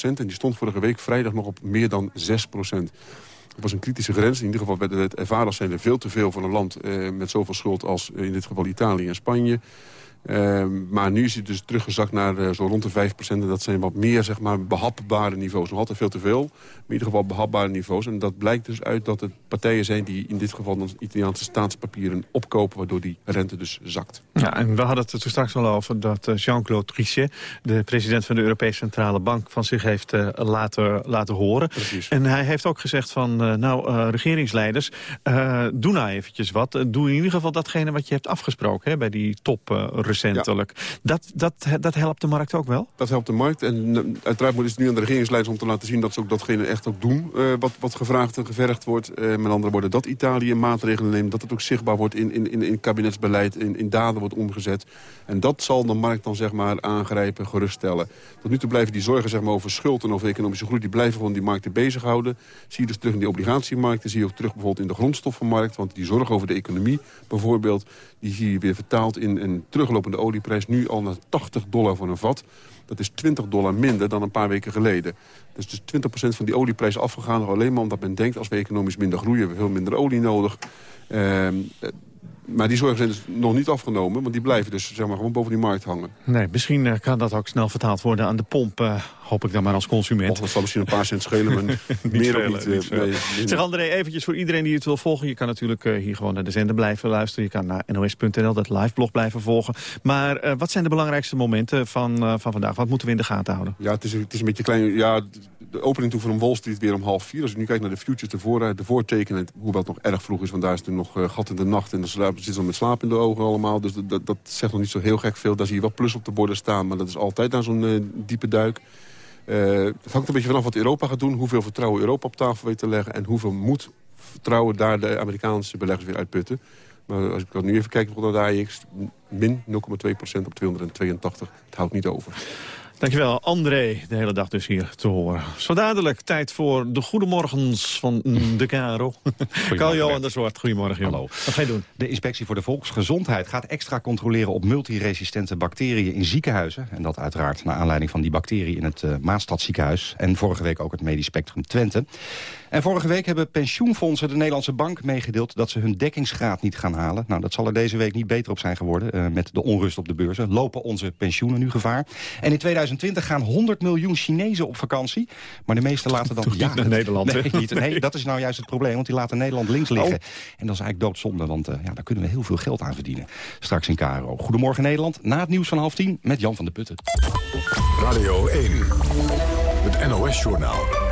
S7: En die stond vorige week vrijdag nog op meer dan 6% dat was een kritische grens. In ieder geval werden het ervaren als zijn er veel te veel voor een land eh, met zoveel schuld als in dit geval Italië en Spanje. Uh, maar nu is hij dus teruggezakt naar uh, zo rond de 5% En dat zijn wat meer zeg maar, behapbare niveaus. Nog altijd veel te veel, maar in ieder geval behapbare niveaus. En dat blijkt dus uit dat het partijen zijn die in dit geval dan Italiaanse staatspapieren opkopen... waardoor die rente dus zakt.
S5: Ja, en we hadden het er straks al over dat eh, Jean-Claude Trichet... de president van de Europese Centrale Bank van zich heeft uh, laten, laten horen.
S7: Precies.
S5: En hij heeft ook gezegd van, nou, regeringsleiders, doe nou eventjes wat. Doe in ieder geval datgene wat je hebt afgesproken hè, bij die top recentelijk. Ja. Dat, dat, dat helpt de markt ook wel?
S7: Dat helpt de markt. En uh, uiteraard is het nu aan de regeringsleiders om te laten zien... dat ze ook datgene echt ook doen uh, wat, wat gevraagd en gevergd wordt. Uh, met andere woorden, dat Italië maatregelen neemt... dat het ook zichtbaar wordt in, in, in, in kabinetsbeleid, in, in daden wordt omgezet. En dat zal de markt dan zeg maar aangrijpen, geruststellen. Tot nu toe blijven die zorgen zeg maar, over schuld en over economische groei... die blijven gewoon die markten bezighouden. Zie je dus terug in die obligatiemarkten. Zie je ook terug bijvoorbeeld in de grondstoffenmarkt. Want die zorg over de economie bijvoorbeeld... die zie je weer vertaald in een teruglopende olieprijs. Nu al naar 80 dollar voor een vat. Dat is 20 dollar minder dan een paar weken geleden. Dus, dus 20% van die olieprijs afgegaan. Alleen maar omdat men denkt, als we economisch minder groeien... hebben we veel minder olie nodig. Uh, maar die zorgen zijn dus nog niet afgenomen, want die blijven dus zeg maar, gewoon boven die markt hangen.
S5: Nee, misschien eh, kan dat ook snel vertaald worden aan de pomp, uh, hoop ik dan maar als consument.
S7: Dat zal misschien een paar cent schelen, maar meer of niet. niet nee,
S5: zeg André, eventjes voor iedereen die het wil volgen. Je kan natuurlijk hier gewoon naar de zender blijven luisteren. Je kan naar nos.nl, dat liveblog blijven volgen. Maar wat zijn de belangrijkste momenten van, van vandaag? Wat moeten we in de gaten houden?
S7: Ja, het is, het is een beetje klein... Ja, de opening toe van een Wall Street weer om half vier. Als ik nu kijk naar de futures, de, voor, de voortekenen... hoewel het nog erg vroeg is, want daar is er nog uh, gat in de nacht... en dan zit dan met slaap in de ogen allemaal. Dus dat, dat, zegt nog niet zo heel gek veel. Daar zie je wel plus op de borden staan, maar dat is altijd na zo'n diepe duik. Uh, het hangt een beetje vanaf wat Europa gaat doen. Hoeveel vertrouwen Europa op tafel weet te leggen... en hoeveel moed vertrouwen daar de Amerikaanse beleggers weer uitputten. Maar als ik dan nu even kijk naar de AX, min 0,2% op 282. Het houdt niet over.
S5: Dankjewel, André. De hele dag dus hier te horen. Zo dadelijk tijd voor de goedemorgens van de Karo. Carl-Johan de Zwart, goedemorgen. Hallo. Wat ga je doen?
S15: De Inspectie voor de Volksgezondheid gaat extra controleren op multiresistente bacteriën in ziekenhuizen. En dat uiteraard naar aanleiding van die bacterie in het uh, Maastadziekenhuis. En vorige week ook het Medisch Spectrum Twente. En vorige week hebben pensioenfondsen de Nederlandse bank meegedeeld... dat ze hun dekkingsgraad niet gaan halen. Nou, dat zal er deze week niet beter op zijn geworden. Uh, met de onrust op de beurzen lopen onze pensioenen nu gevaar. En in 2020 gaan 100 miljoen Chinezen op vakantie. Maar de meeste laten dan...
S5: ja, naar Nederland,
S15: nee, niet, nee, dat is nou juist het probleem. Want die laten Nederland links liggen. Oh. En dat is eigenlijk doodzonde, want uh, ja, daar kunnen we heel veel geld aan verdienen. Straks in KRO. Goedemorgen Nederland, na het nieuws van half tien... met Jan van der Putten.
S4: Radio 1, het NOS-journaal.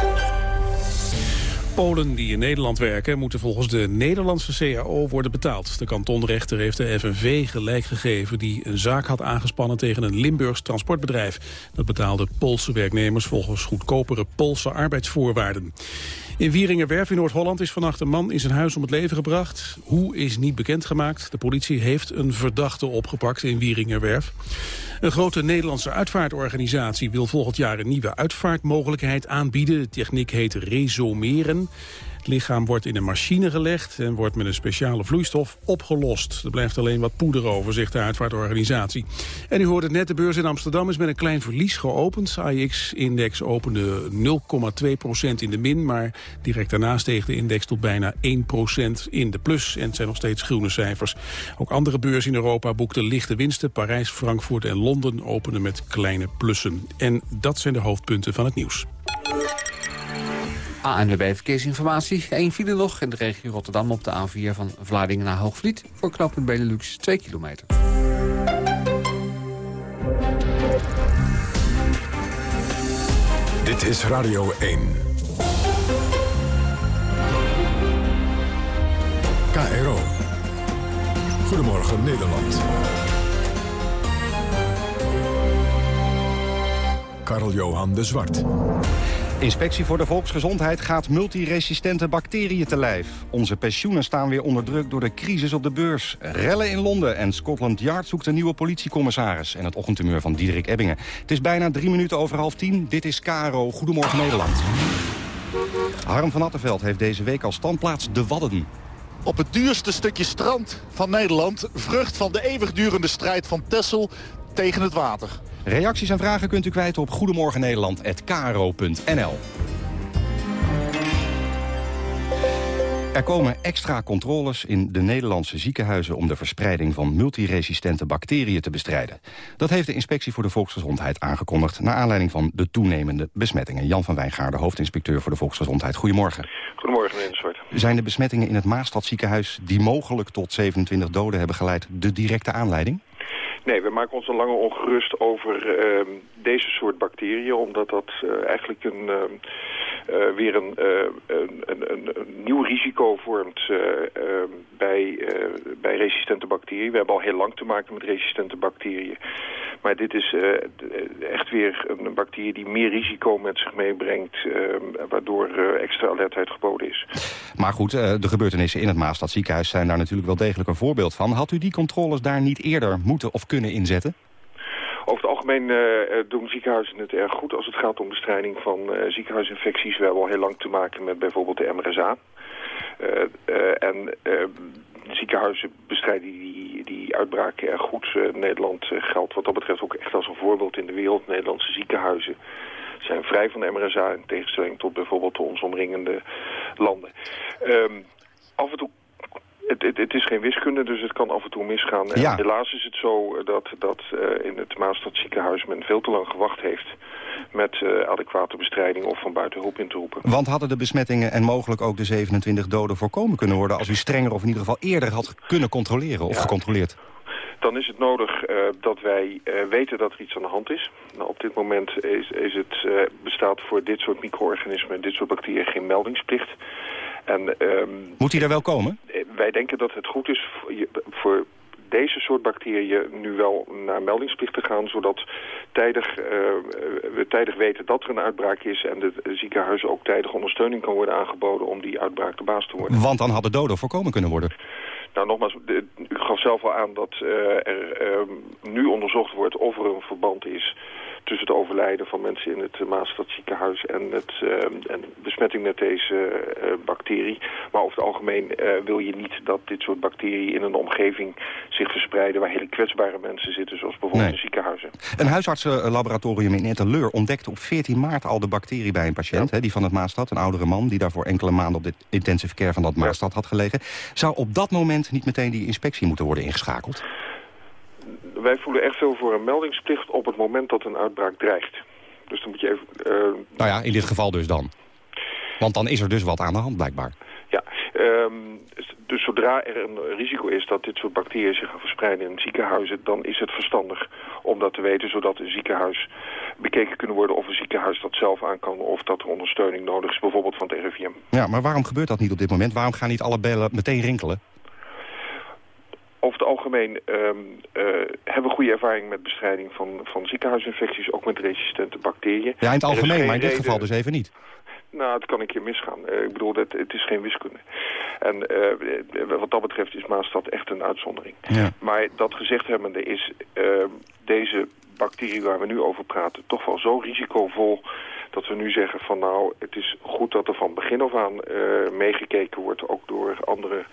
S1: Polen die in Nederland werken moeten volgens de Nederlandse CAO worden betaald. De kantonrechter heeft de FNV gelijk gegeven die een zaak had aangespannen tegen een Limburgs transportbedrijf. Dat betaalde Poolse werknemers volgens goedkopere Poolse arbeidsvoorwaarden. In Wieringerwerf in Noord-Holland is vannacht een man in zijn huis om het leven gebracht. Hoe is niet bekendgemaakt. De politie heeft een verdachte opgepakt in Wieringerwerf. Een grote Nederlandse uitvaartorganisatie wil volgend jaar een nieuwe uitvaartmogelijkheid aanbieden. De techniek heet resomeren. Het lichaam wordt in een machine gelegd en wordt met een speciale vloeistof opgelost. Er blijft alleen wat poeder over, zegt de uitvaartorganisatie. En u hoorde net, de beurs in Amsterdam is met een klein verlies geopend. AIX-index opende 0,2% in de min, maar direct daarna steeg de index tot bijna 1% in de plus. En het zijn nog steeds groene cijfers. Ook andere beurzen in Europa boekten lichte winsten. Parijs, Frankfurt en Londen openden met kleine plussen. En dat zijn de hoofdpunten van het nieuws.
S3: ANWB Verkeersinformatie. Eén file nog in de regio Rotterdam op de A4 van Vlaardingen naar Hoogvliet. Voor knooppunt Benelux 2 kilometer.
S4: Dit is Radio 1. KRO. Goedemorgen Nederland. Karl-Johan de Zwart.
S15: Inspectie voor de Volksgezondheid gaat multiresistente bacteriën te lijf. Onze pensioenen staan weer onder druk door de crisis op de beurs. Rellen in Londen en Scotland Yard zoekt een nieuwe politiecommissaris... en het ochtendtumeur van Diederik Ebbingen. Het is bijna drie minuten over half tien. Dit is Caro. Goedemorgen Nederland. Harm van Attenveld heeft deze week als standplaats de Wadden.
S16: Op het duurste stukje strand van Nederland... vrucht van de eeuwigdurende strijd van Tessel tegen het water.
S15: Reacties en vragen kunt u kwijt op goedemorgennederland.kro.nl. Er komen extra controles in de Nederlandse ziekenhuizen... om de verspreiding van multiresistente bacteriën te bestrijden. Dat heeft de Inspectie voor de Volksgezondheid aangekondigd... naar aanleiding van de toenemende besmettingen. Jan van Wijngaarden, hoofdinspecteur voor de Volksgezondheid. Goedemorgen.
S17: Goedemorgen, meneer Zwart.
S15: Zijn de besmettingen in het Maastadziekenhuis... die mogelijk tot 27 doden hebben geleid... de directe aanleiding?
S17: Nee, we maken ons al langer ongerust over uh, deze soort bacteriën, omdat dat uh, eigenlijk een, uh, weer een, een, een, een, nieuw risico vormt ehm, bij, bij resistente bacteriën. We hebben al heel lang te maken met resistente bacteriën. Maar dit is echt weer een bacterie die meer risico met zich meebrengt, ehm, waardoor extra alertheid geboden is.
S15: Maar goed, de gebeurtenissen in het Maastadziekenhuis zijn daar natuurlijk wel degelijk een voorbeeld van. Had u die controles daar niet eerder moeten of kunnen inzetten?
S17: Algemeen uh, doen ziekenhuizen het erg goed als het gaat om bestrijding van uh, ziekenhuisinfecties. We hebben al heel lang te maken met bijvoorbeeld de MRSA. En ziekenhuizen bestrijden die, die uitbraken erg goed. Nederland geldt wat dat betreft ook echt als een voorbeeld in de wereld. Nederlandse ziekenhuizen zijn vrij van de MRSA in tegenstelling tot bijvoorbeeld de ons omringende landen. Ehm, af en toe Het, het, het, is geen wiskunde, dus het kan af en toe misgaan. En helaas is het zo dat, dat uh, in het Maastadziekenhuis men veel te lang gewacht heeft met uh, adequate bestrijding of van buiten hulp in te roepen.
S15: Want hadden de besmettingen en mogelijk ook de 27 doden voorkomen kunnen worden... als u strenger of in ieder geval eerder had kunnen controleren of
S17: Ja.
S15: gecontroleerd?
S17: Dan is het nodig uh, dat wij uh, weten dat er iets aan de hand is. Nou, op dit moment is, is het, uh, bestaat voor dit soort micro-organismen, dit soort bacteriën, geen meldingsplicht. En, um,
S15: Moet die er wel komen?
S17: Wij denken dat het goed is voor, deze soort bacteriën nu wel naar meldingsplicht te gaan... zodat tijdig, uh, we tijdig weten dat er een uitbraak is... en de ziekenhuizen ook tijdig ondersteuning kan worden aangeboden... om die uitbraak de baas te worden.
S15: Want dan hadden doden voorkomen kunnen worden.
S17: Nou, nogmaals, de, u gaf zelf al aan dat uh, er uh, nu onderzocht wordt of er een verband is tussen het overlijden van mensen in het Maastadziekenhuis en, het, uh, en besmetting met deze uh, bacterie. Maar over het algemeen wil je niet dat dit soort bacteriën in een omgeving zich verspreiden waar hele kwetsbare mensen zitten, zoals bijvoorbeeld
S15: Nee.
S17: in ziekenhuizen.
S15: Een huisartsenlaboratorium in Etteleur ontdekte op 14 maart al de bacterie bij een patiënt, hè, die van het Maastad, een oudere man die daarvoor enkele maanden op de intensive care van dat Maastad had gelegen. Zou op dat moment niet meteen die inspectie moeten worden ingeschakeld?
S17: Wij voelen echt veel voor een meldingsplicht op het moment dat een uitbraak dreigt. Dus dan moet je even... Uh,
S15: Nou ja, in dit geval dus dan. Want dan is er dus wat aan de hand blijkbaar.
S17: Ja, um, dus zodra er een risico is dat dit soort bacteriën zich gaan verspreiden in ziekenhuizen, dan is het verstandig om dat te weten, zodat een ziekenhuis bekeken kunnen worden of een ziekenhuis dat zelf aan kan of dat er ondersteuning nodig is, bijvoorbeeld van het RIVM.
S15: Ja, maar waarom gebeurt dat niet op dit moment? Waarom gaan niet alle bellen meteen rinkelen?
S17: Over het algemeen um, uh, hebben we goede ervaring met bestrijding van, van ziekenhuisinfecties, ook met resistente bacteriën.
S15: Ja, in het algemeen, maar in dit
S17: reden-
S15: geval dus even niet.
S17: Nou, het kan een keer misgaan. Uh, ik bedoel, dat, het is geen wiskunde. En uh, wat dat betreft is Maastad echt een uitzondering.
S15: Ja.
S17: Maar dat gezegd hebbende is uh, deze bacterie waar we nu over praten toch wel zo risicovol dat we nu zeggen van nou, het is goed dat er van begin af aan uh, meegekeken wordt, ook door andere,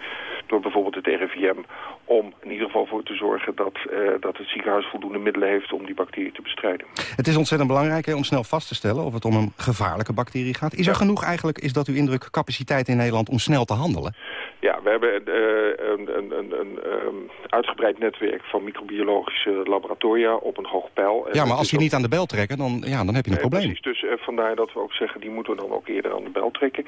S17: door bijvoorbeeld het RIVM, om in ieder geval voor te zorgen dat, uh, dat het ziekenhuis voldoende middelen heeft om die bacterie te bestrijden.
S15: Het is ontzettend belangrijk hè, om snel vast te stellen of het om een gevaarlijke bacterie gaat. Is er genoeg eigenlijk, is dat uw indruk, capaciteit in Nederland om snel te handelen?
S17: Ja, we hebben uh, een, een, een, een um, uitgebreid netwerk van microbiologische laboratoria op een hoog pijl.
S15: Ja, maar als je niet aan de bel trekken, dan, ja, dan heb je een probleem.
S17: Precies, dus uh, vandaar dat we ook zeggen, die moeten we dan ook eerder aan de bel trekken.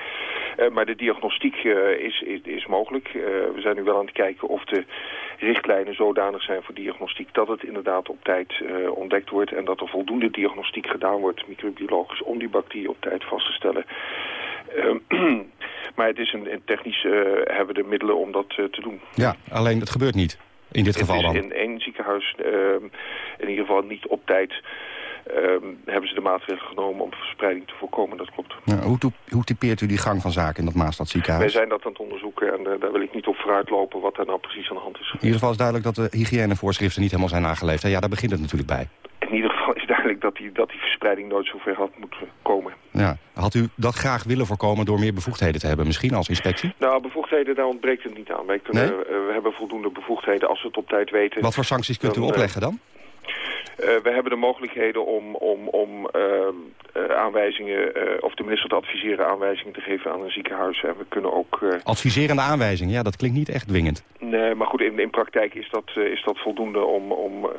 S17: Uh, maar de diagnostiek is, is, is mogelijk. We zijn nu wel aan het kijken of de richtlijnen zodanig zijn voor diagnostiek... dat het inderdaad op tijd ontdekt wordt... en dat er voldoende diagnostiek gedaan wordt, microbiologisch... om die bacterie op tijd vast te stellen. Uh, maar het is een, technisch uh, hebben we de middelen om dat uh, te doen.
S15: Ja, alleen het gebeurt niet. In dit geval dan.
S17: in één ziekenhuis uh, in ieder geval niet op tijd... Um, hebben ze de maatregelen genomen om verspreiding te voorkomen, dat klopt.
S15: Hoe, hoe typeert u die gang van zaken in dat Maastad ziekenhuis?
S17: Wij zijn dat aan het onderzoeken en uh, daar wil ik niet op vooruitlopen wat er nou precies aan de hand is.
S15: In ieder geval is duidelijk dat de hygiënevoorschriften niet helemaal zijn nageleefd. Ja, daar begint het natuurlijk bij.
S17: In ieder geval is duidelijk dat die, dat die verspreiding nooit zo ver had moeten komen.
S15: Ja. Had u dat graag willen voorkomen door meer bevoegdheden te hebben, misschien als inspectie?
S17: Nou, bevoegdheden, daar ontbreekt het niet aan. Wij kunnen,
S15: nee?
S17: uh, we hebben voldoende bevoegdheden als we het op tijd weten.
S15: Wat voor sancties kunt
S17: dan,
S15: u opleggen dan?
S17: Uh, we hebben de mogelijkheden om, om, om uh, uh, aanwijzingen, of de minister te adviseren aanwijzingen te geven aan een ziekenhuis. En we kunnen ook...
S15: Adviserende aanwijzingen, ja, dat klinkt niet echt dwingend.
S17: Nee, maar goed, in, in praktijk is dat, is dat voldoende om, om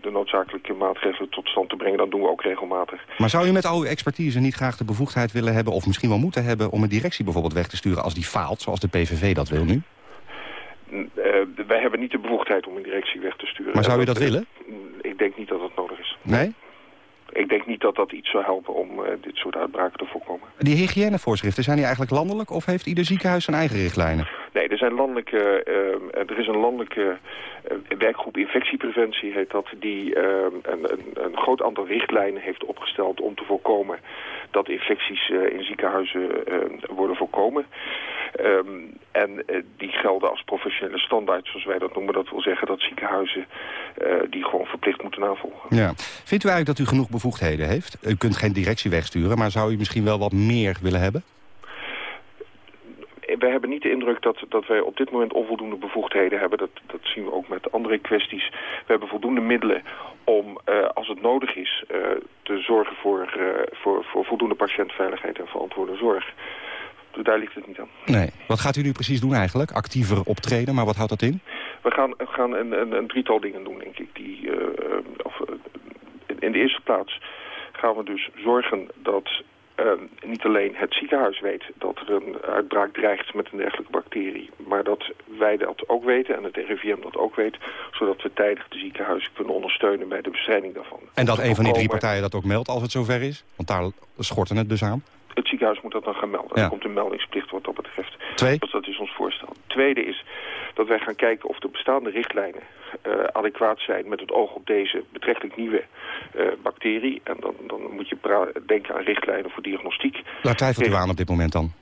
S17: de noodzakelijke maatregelen tot stand te brengen. Dat doen we ook regelmatig.
S15: Maar zou u met al uw expertise niet graag de bevoegdheid willen hebben, of misschien wel moeten hebben, om een directie bijvoorbeeld weg te sturen als die faalt, zoals de PVV dat wil nu?
S17: Uh, wij hebben niet de bevoegdheid om een directie weg te sturen.
S15: Maar zou u dat willen?
S17: Ik denk niet dat het nodig is.
S15: Nee?
S17: Ik denk niet dat dat iets zou helpen om uh, dit soort uitbraken te voorkomen.
S15: Die hygiënevoorschriften, zijn die eigenlijk landelijk of heeft ieder ziekenhuis zijn eigen richtlijnen?
S17: Nee, er, zijn landelijke, uh, er is een landelijke uh, werkgroep infectiepreventie, heet dat, die een, een, een, groot aantal richtlijnen heeft opgesteld om te voorkomen dat infecties in ziekenhuizen worden voorkomen. Um, en die gelden als professionele standaard, zoals wij dat noemen. Dat wil zeggen dat ziekenhuizen die gewoon verplicht moeten navolgen.
S15: Ja. Vindt u eigenlijk dat u genoeg bevoegdheden heeft? U kunt geen directie wegsturen, maar zou u misschien wel wat meer willen hebben?
S17: Wij hebben niet de indruk dat, dat wij op dit moment onvoldoende bevoegdheden hebben. Dat, dat zien we ook met andere kwesties. We hebben voldoende middelen om, uh, als het nodig is, uh, te zorgen voor, uh, voor, voor voldoende patiëntveiligheid en verantwoorde zorg. Dus daar ligt het niet aan.
S15: Nee. Wat gaat u nu precies doen eigenlijk? Actiever optreden, maar wat houdt dat in?
S17: We gaan, we gaan een, een, een drietal dingen doen, denk ik. Die, of, in de eerste plaats gaan we dus zorgen dat uh, niet alleen het ziekenhuis weet dat er een uitbraak dreigt met een dergelijke bacterie, maar dat wij dat ook weten en het RIVM dat ook weet, zodat we tijdig de ziekenhuizen kunnen ondersteunen bij de bestrijding daarvan.
S15: En dat een van die drie partijen dat ook meldt als het zover is? Want daar schorten het dus aan.
S17: Het ziekenhuis moet dat dan gaan melden.
S15: Ja.
S17: Er komt een meldingsplicht wat dat betreft.
S15: Twee?
S17: Dus dat is ons voorstel. Tweede is dat wij gaan kijken of de bestaande richtlijnen uh, adequaat zijn met het oog op deze betrekkelijk nieuwe uh, bacterie. En dan, dan moet je denken aan richtlijnen voor diagnostiek.
S15: Daar twijfelt u aan op dit moment dan?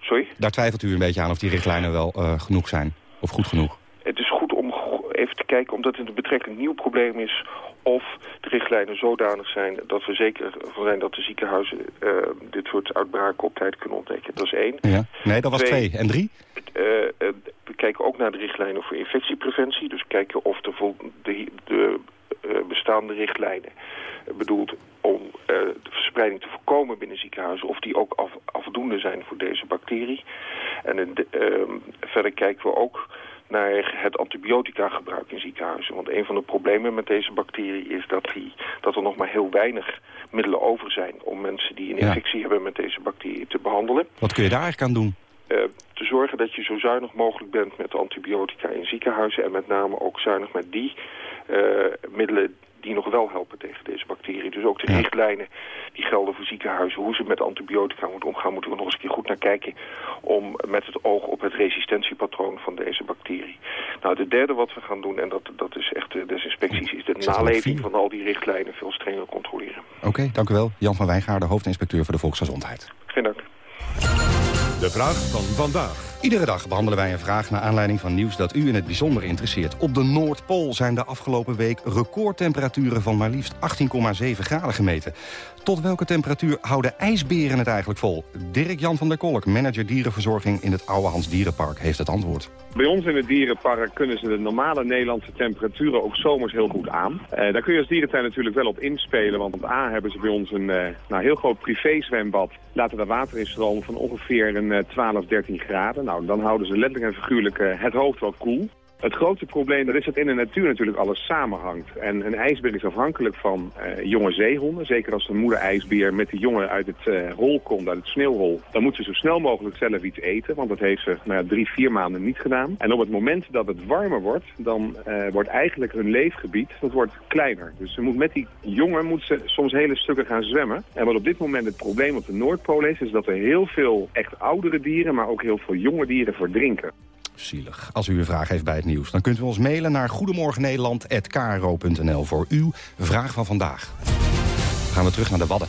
S17: Sorry?
S15: Daar twijfelt u een beetje aan of die richtlijnen wel uh, genoeg zijn? Of goed genoeg?
S17: Het is goed om even te kijken, omdat het een betrekkelijk nieuw probleem is of de richtlijnen zodanig zijn dat we zeker van zijn dat de ziekenhuizen uh, dit soort uitbraken op tijd kunnen ontdekken. Dat is één.
S15: Ja. Nee, dat was twee. twee. En drie?
S17: Uh, uh, we kijken ook naar de richtlijnen voor infectiepreventie. Dus kijken of de, de, de bestaande richtlijnen bedoeld om de verspreiding te voorkomen binnen ziekenhuizen, of die ook af, afdoende zijn voor deze bacterie. En de, verder kijken we ook naar het antibiotica gebruik in ziekenhuizen. Want een van de problemen met deze bacterie is dat, die, dat er nog maar heel weinig middelen over zijn... om mensen die een infectie ja. hebben met deze bacterie te behandelen.
S15: Wat kun je daar eigenlijk aan doen?
S17: Uh, te zorgen dat je zo zuinig mogelijk bent met antibiotica in ziekenhuizen... en met name ook zuinig met die uh, middelen die nog wel helpen tegen deze bacterie. Dus ook de ja. richtlijnen die gelden voor ziekenhuizen, hoe ze met antibiotica moeten omgaan, moeten we nog eens een keer goed naar kijken om met het oog op het resistentiepatroon van deze bacterie. Nou, de derde wat we gaan doen, en dat, dat is echt de desinspecties, is de naleving van al die richtlijnen veel strenger controleren.
S15: Oké, okay, dank u wel. Jan van Wijngaarden, hoofdinspecteur voor de Volksgezondheid.
S17: Geen dank.
S4: De vraag van vandaag.
S15: Iedere dag behandelen wij een vraag naar aanleiding van nieuws dat u in het bijzonder interesseert. Op de Noordpool zijn de afgelopen week recordtemperaturen van maar liefst 18,7 graden gemeten. Tot welke temperatuur houden ijsberen het eigenlijk vol? Dirk-Jan van der Kolk, manager dierenverzorging in het Oude Hans Dierenpark, heeft het antwoord.
S18: Bij ons in het dierenpark kunnen ze de normale Nederlandse temperaturen ook zomers heel goed aan. Uh, daar kun je als dierentuin natuurlijk wel op inspelen, want A hebben ze bij ons een uh, nou, heel groot privézwembad. Laten daar water in stromen van ongeveer een uh, 12, 13 graden. Nou, dan houden ze letterlijk en figuurlijk uh, het hoofd wel koel. Het grootste probleem is dat in de natuur natuurlijk alles samenhangt. En een ijsbeer is afhankelijk van uh, jonge zeehonden. Zeker als de moeder-ijsbeer met de jongen uit het uh, hol komt, uit het sneeuwhol. Dan moet ze zo snel mogelijk zelf iets eten. Want dat heeft ze nou drie, vier maanden niet gedaan. En op het moment dat het warmer wordt, dan uh, wordt eigenlijk hun leefgebied dat wordt kleiner. Dus ze moet met die jongen moet ze soms hele stukken gaan zwemmen. En wat op dit moment het probleem op de Noordpool is, is dat er heel veel echt oudere dieren, maar ook heel veel jonge dieren verdrinken.
S15: Zielig. Als u een vraag heeft bij het nieuws, dan kunt u ons mailen naar goedemorgennederland.kro.nl voor uw vraag van vandaag. Dan gaan we terug naar de Wadden.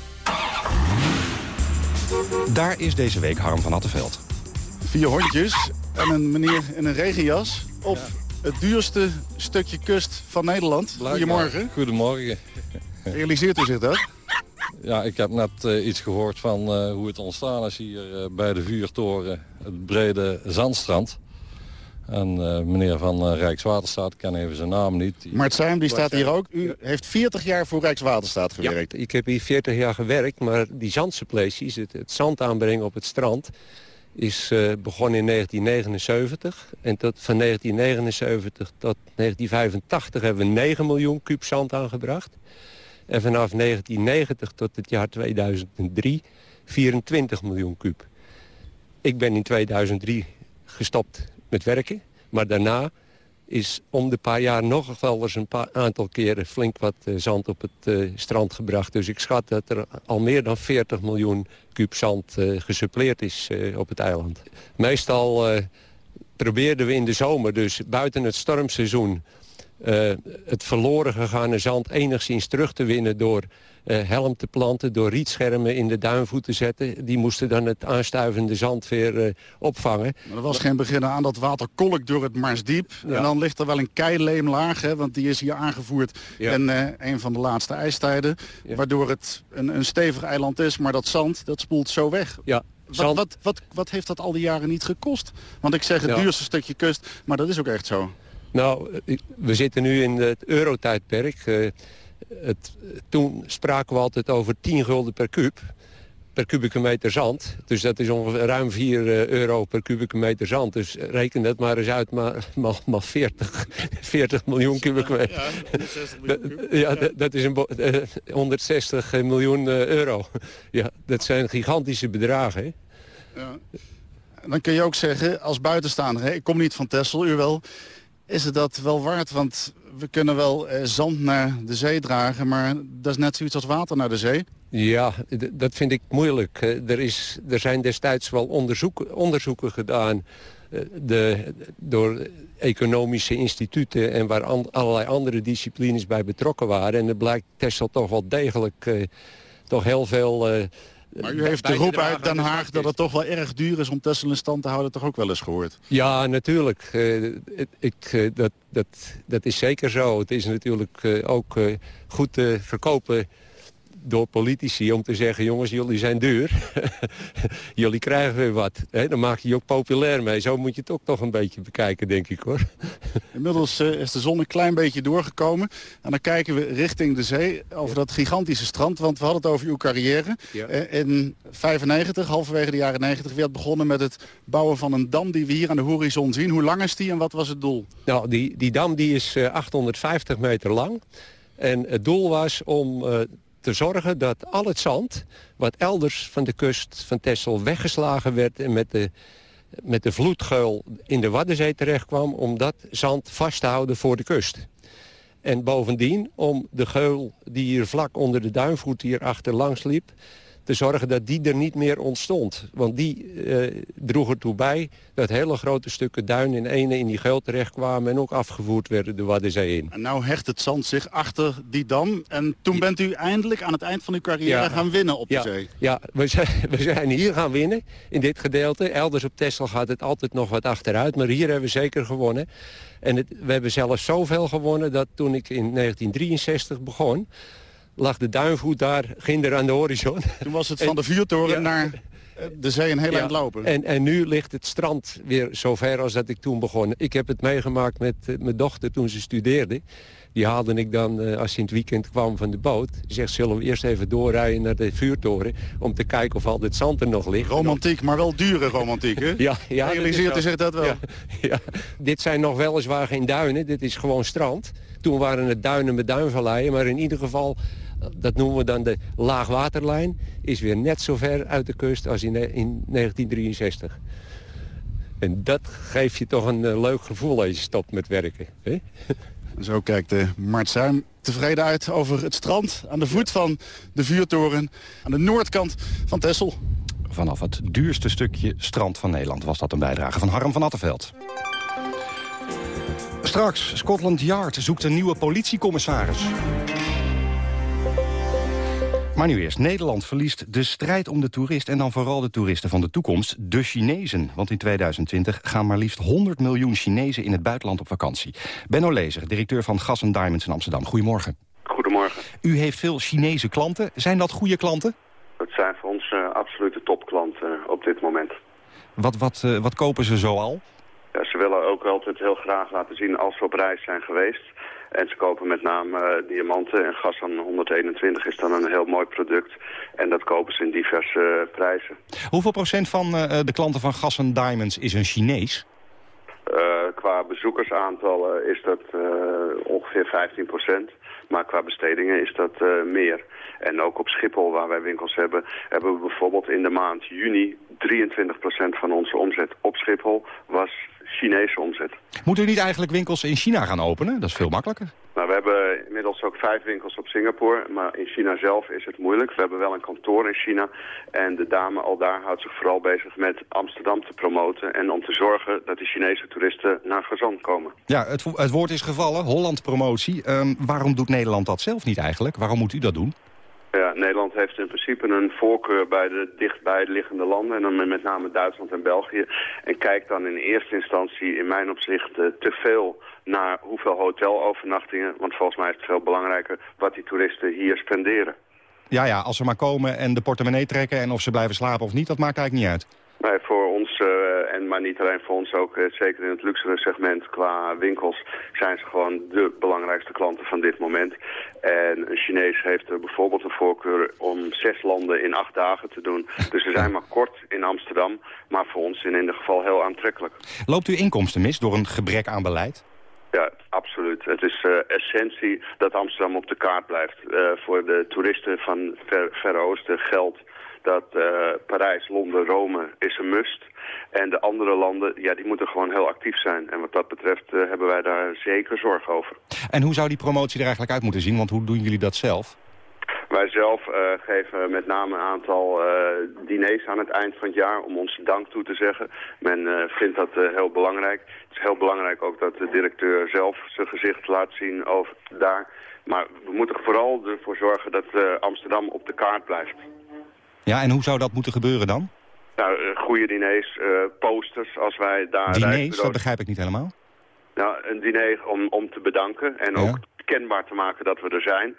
S15: Daar is deze week Harm van Attenveld.
S16: Vier hondjes en een meneer in een regenjas op ja. het duurste stukje kust van Nederland.
S19: Blijkbaar.
S16: Goedemorgen.
S19: Goedemorgen.
S16: Realiseert u zich dat?
S19: Ja, ik heb net uh, iets gehoord van uh, hoe het ontstaan is hier uh, bij de vuurtoren, het brede zandstrand. En uh, meneer van uh, Rijkswaterstaat, ik ken even zijn naam niet.
S16: Mart Seim, die staat hier ook. U heeft 40 jaar voor Rijkswaterstaat gewerkt.
S20: Ja, ik heb hier 40 jaar gewerkt, maar die zandsuppleties, het, het zand aanbrengen op het strand... is uh, begonnen in 1979. En tot, van 1979 tot 1985 hebben we 9 miljoen kuub zand aangebracht. En vanaf 1990 tot het jaar 2003 24 miljoen kuub. Ik ben in 2003 gestopt met werken. Maar daarna is om de paar jaar nog wel eens een paar aantal keren flink wat uh, zand op het uh, strand gebracht. Dus ik schat dat er al meer dan 40 miljoen kuub zand uh, gesuppleerd is op het eiland. Meestal probeerden we in de zomer, dus buiten het stormseizoen... het verloren gegane zand enigszins terug te winnen door helm te planten... door rietschermen in de duinvoet te zetten. Die moesten dan het aanstuivende zand weer uh, opvangen.
S16: Maar er was geen begin aan dat water kolk door het Marsdiep. Ja. En dan ligt er wel een keileemlaag, hè, want die is hier aangevoerd... Ja. in uh, een van de laatste ijstijden. Ja. Waardoor het een, een stevig eiland is, maar dat zand dat spoelt zo weg.
S20: Ja,
S16: wat, wat, wat, wat, heeft dat al die jaren niet gekost? Want ik zeg het duurste stukje kust, maar dat is ook echt zo.
S20: Nou, we zitten nu in het eurotijdperk... Het, toen spraken we altijd over 10 gulden per kuub. per kubieke meter zand. Dus dat is ongeveer ruim 4 euro per kubieke meter zand. Dus reken dat maar eens uit, maar, maar, 40, 40 miljoen kubieke meter. Ja, dat, dat is een 160 miljoen euro. Ja, dat zijn gigantische bedragen. Hè? Ja.
S16: Dan kun je ook zeggen, als buitenstaander, ik kom niet van Texel, u wel... is het dat wel waard? Want we kunnen wel eh, zand naar de zee dragen... maar dat is net zoiets als water naar de zee.
S20: Ja, dat vind ik moeilijk. Er, is, er zijn destijds wel onderzoek, onderzoeken gedaan... Eh, de, door economische instituten en waar allerlei andere disciplines bij betrokken waren. En het blijkt Texel toch wel degelijk toch heel veel...
S16: maar u heeft de roep uit Den Haag dat het toch wel erg duur is om Texel in stand te houden toch ook wel eens gehoord?
S20: Ja, natuurlijk. Uh, ik, dat, dat, dat is zeker zo. Het is natuurlijk ook goed te verkopen door politici om te zeggen... jongens, jullie zijn duur. jullie krijgen weer wat. Dan maak je je ook populair mee. Zo moet je het ook toch een beetje bekijken, denk ik, hoor.
S16: Inmiddels uh, is de zon een klein beetje doorgekomen. En dan kijken we richting de zee, over dat gigantische strand. Want we hadden het over uw carrière. Uh, in 95, halverwege de jaren 90, werd begonnen met het bouwen van een dam... die we hier aan de horizon zien. Hoe lang is die en wat was het doel?
S20: Nou, die, die dam die is 850 eh, meter lang. En het doel was om te zorgen dat al het zand... wat elders van de kust van Texel weggeslagen werd... en met de, met de vloedgeul in de Waddenzee terechtkwam... om dat zand vast te houden voor de kust. En bovendien om de geul die hier vlak onder de duinvoet hier achterlangs liep te zorgen dat die er niet meer ontstond. Want die uh, droeg ertoe bij dat hele grote stukken duin in ene in die geul terechtkwamen... en ook afgevoerd werden de Waddenzee in.
S16: En nou hecht het zand zich achter die dam. En toen bent u eindelijk aan het eind van uw carrière gaan winnen op de zee.
S20: Ja, we zijn, we zijn hier gaan winnen in dit gedeelte. Elders op Texel gaat het altijd nog wat achteruit. Maar hier hebben we zeker gewonnen. En het, we hebben zelfs zoveel gewonnen dat toen ik in 1963 begon lag de duinvoet daar, ging er aan de horizon.
S16: Toen was het van de vuurtoren naar eh, de zee een heel eind lopen.
S20: En, en nu ligt het strand weer zo ver als dat ik toen begon. Ik heb het meegemaakt met uh, mijn dochter toen ze studeerde. Die haalde ik dan, uh, als ze in het weekend kwam van de boot. Zegt, zullen we eerst even doorrijden naar de vuurtoren... om te kijken of al dit zand er nog ligt.
S16: Romantiek, maar wel dure romantiek, hè?
S20: ja, ja.
S16: Realiseert u zich dat wel?
S20: Ja, ja, Dit zijn nog weliswaar geen duinen, dit is gewoon strand. Toen waren het duinen met duinvalleien, maar in ieder geval dat noemen we dan de laagwaterlijn, is weer net zo ver uit de kust als in, in 1963. En dat geeft je toch een uh, leuk gevoel als je stopt met werken. Hè?
S16: Zo kijkt de Mart Zuim tevreden uit over het strand... aan de voet van de vuurtoren aan de noordkant van Texel.
S15: Vanaf het duurste stukje strand van Nederland was dat een bijdrage van Harm van Attenveld. Straks, Scotland Yard zoekt een nieuwe politiecommissaris. Maar nu eerst, Nederland verliest de strijd om de toerist... en dan vooral de toeristen van de toekomst, de Chinezen. Want in 2020 gaan maar liefst 100 miljoen Chinezen in het buitenland op vakantie. Benno Lezer, directeur van Gas Diamonds in Amsterdam. Goedemorgen.
S21: Goedemorgen.
S15: U heeft veel Chinese klanten. Zijn dat goede klanten?
S21: Dat zijn voor ons uh, absolute topklanten uh, op dit moment.
S15: Wat, wat, uh, wat kopen ze zoal?
S21: Ja, ze willen ook altijd heel graag laten zien als ze op reis zijn geweest en ze kopen met name uh, diamanten en gas aan 121 is dan een heel mooi product. En dat kopen ze in diverse uh, prijzen.
S15: Hoeveel procent van uh, de klanten van Gas Diamonds is een Chinees?
S21: qua bezoekersaantallen is dat ongeveer 15 procent. Maar qua bestedingen is dat meer. En ook op Schiphol, waar wij winkels hebben, hebben we bijvoorbeeld in de maand juni 23% van onze omzet op Schiphol was Chinese omzet.
S15: Moet u niet eigenlijk winkels in China gaan openen? Dat is veel makkelijker.
S21: Nou, we hebben inmiddels ook vijf winkels op Singapore, maar in China zelf is het moeilijk. We hebben wel een kantoor in China en de dame al daar houdt zich vooral bezig met Amsterdam te promoten en om te zorgen dat de Chinese toeristen naar Gazan komen.
S15: Ja, het, het woord is gevallen, Holland promotie. Um, waarom doet Nederland dat zelf niet eigenlijk? Waarom moet u dat doen?
S21: Ja, Nederland heeft in principe een voorkeur bij de dichtbij liggende landen. En dan met name Duitsland en België. En kijkt dan in eerste instantie in mijn opzicht uh, te veel naar hoeveel hotelovernachtingen. Want volgens mij is het veel belangrijker wat die toeristen hier spenderen.
S15: Ja, ja, als ze maar komen en de portemonnee trekken en of ze blijven slapen of niet, dat maakt eigenlijk niet uit.
S21: Nee, voor uh, en, maar niet alleen voor ons, ook uh, zeker in het luxere segment qua winkels zijn ze gewoon de belangrijkste klanten van dit moment. En een Chinees heeft bijvoorbeeld een voorkeur om zes landen in acht dagen te doen. Dus ze zijn maar kort in Amsterdam, maar voor ons in ieder geval heel aantrekkelijk.
S15: Loopt u inkomsten mis door een gebrek aan beleid?
S21: Ja, absoluut. Het is uh, essentie dat Amsterdam op de kaart blijft. Uh, voor de toeristen van ver, Verre Oosten geldt dat uh, Parijs, Londen, Rome is een must. En de andere landen, ja, die moeten gewoon heel actief zijn. En wat dat betreft hebben wij daar zeker zorg over.
S15: En hoe zou die promotie er eigenlijk uit moeten zien? Want hoe doen jullie dat zelf?
S21: Wij zelf uh, geven met name een aantal uh, diners aan het eind van het jaar om onze dank toe te zeggen. Men uh, vindt dat heel belangrijk. Het is heel belangrijk ook dat de directeur zelf zijn gezicht laat zien over daar. Maar we moeten vooral ervoor zorgen dat Amsterdam op de kaart blijft.
S15: Ja, en hoe zou dat moeten gebeuren dan?
S21: Nou, goede diners, posters, als wij daar...
S15: Diners, dat begrijp ik niet helemaal.
S21: Nou, een diner om, om te bedanken en ook kenbaar te maken dat we er zijn.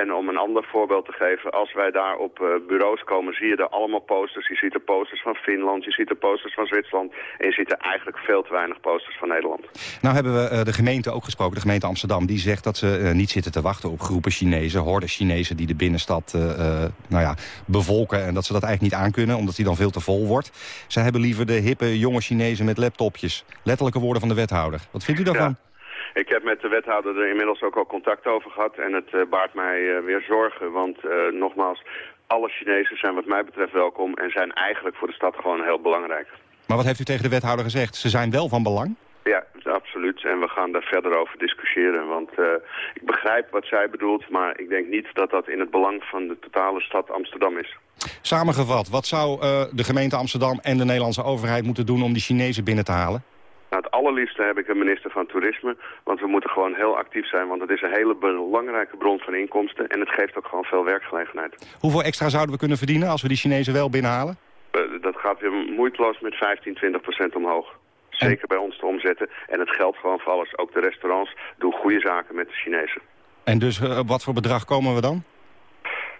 S21: En om een ander voorbeeld te geven, als wij daar op uh, bureaus komen, zie je er allemaal posters. Je ziet er posters van Finland, je ziet er posters van Zwitserland. En je ziet er eigenlijk veel te weinig posters van Nederland.
S15: Nou hebben we uh, de gemeente ook gesproken, de gemeente Amsterdam. Die zegt dat ze uh, niet zitten te wachten op groepen Chinezen, horden Chinezen die de binnenstad nou ja, bevolken. En dat ze dat eigenlijk niet aankunnen, omdat die dan veel te vol wordt. Ze hebben liever de hippe jonge Chinezen met laptopjes. Letterlijke woorden van de wethouder. Wat vindt u daarvan?
S21: Ja. Ik heb met de wethouder er inmiddels ook al contact over gehad. En het uh, baart mij uh, weer zorgen. Want uh, nogmaals, alle Chinezen zijn wat mij betreft welkom. En zijn eigenlijk voor de stad gewoon heel belangrijk.
S15: Maar wat heeft u tegen de wethouder gezegd? Ze zijn wel van belang?
S21: Ja, absoluut. En we gaan daar verder over discussiëren. Want ik begrijp wat zij bedoelt. Maar ik denk niet dat dat in het belang van de totale stad Amsterdam is.
S15: Samengevat, wat zou de gemeente Amsterdam en de Nederlandse overheid moeten doen om die Chinezen binnen te halen?
S21: Nou, het allerliefste heb ik een minister van Toerisme. Want we moeten gewoon heel actief zijn. Want het is een hele belangrijke bron van inkomsten. En het geeft ook gewoon veel werkgelegenheid.
S15: Hoeveel extra zouden we kunnen verdienen als we die Chinezen wel binnenhalen?
S21: Uh, dat gaat weer moeiteloos met 15, 20 procent omhoog. Zeker bij ons te omzetten. En het geldt gewoon voor alles. Ook de restaurants doen goede zaken met de Chinezen.
S15: En dus uh, wat voor bedrag komen we dan?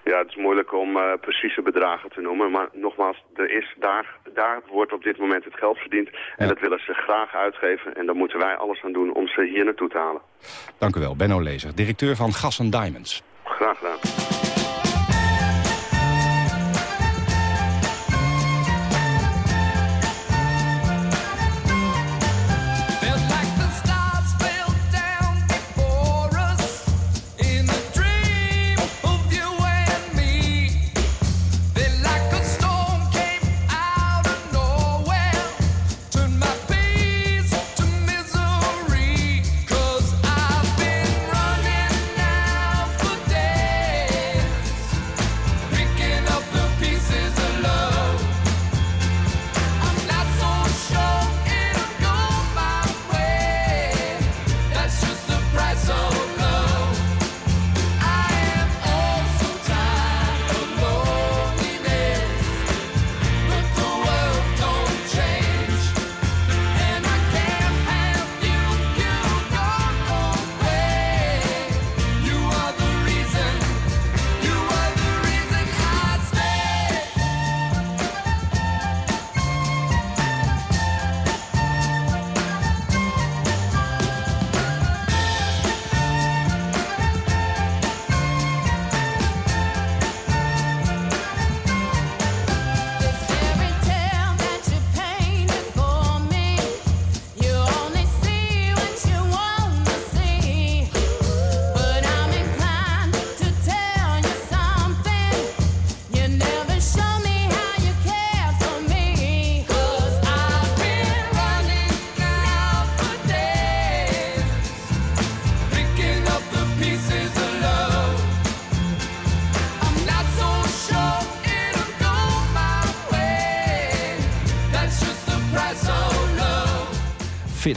S21: Ja, het is moeilijk om uh, precieze bedragen te noemen. Maar nogmaals, er is daar, daar wordt op dit moment het geld verdiend. En dat willen ze graag uitgeven. En daar moeten wij alles aan doen om ze hier naartoe te halen.
S15: Dank u wel, Benno Lezer, directeur van Gas Diamonds.
S21: Graag gedaan.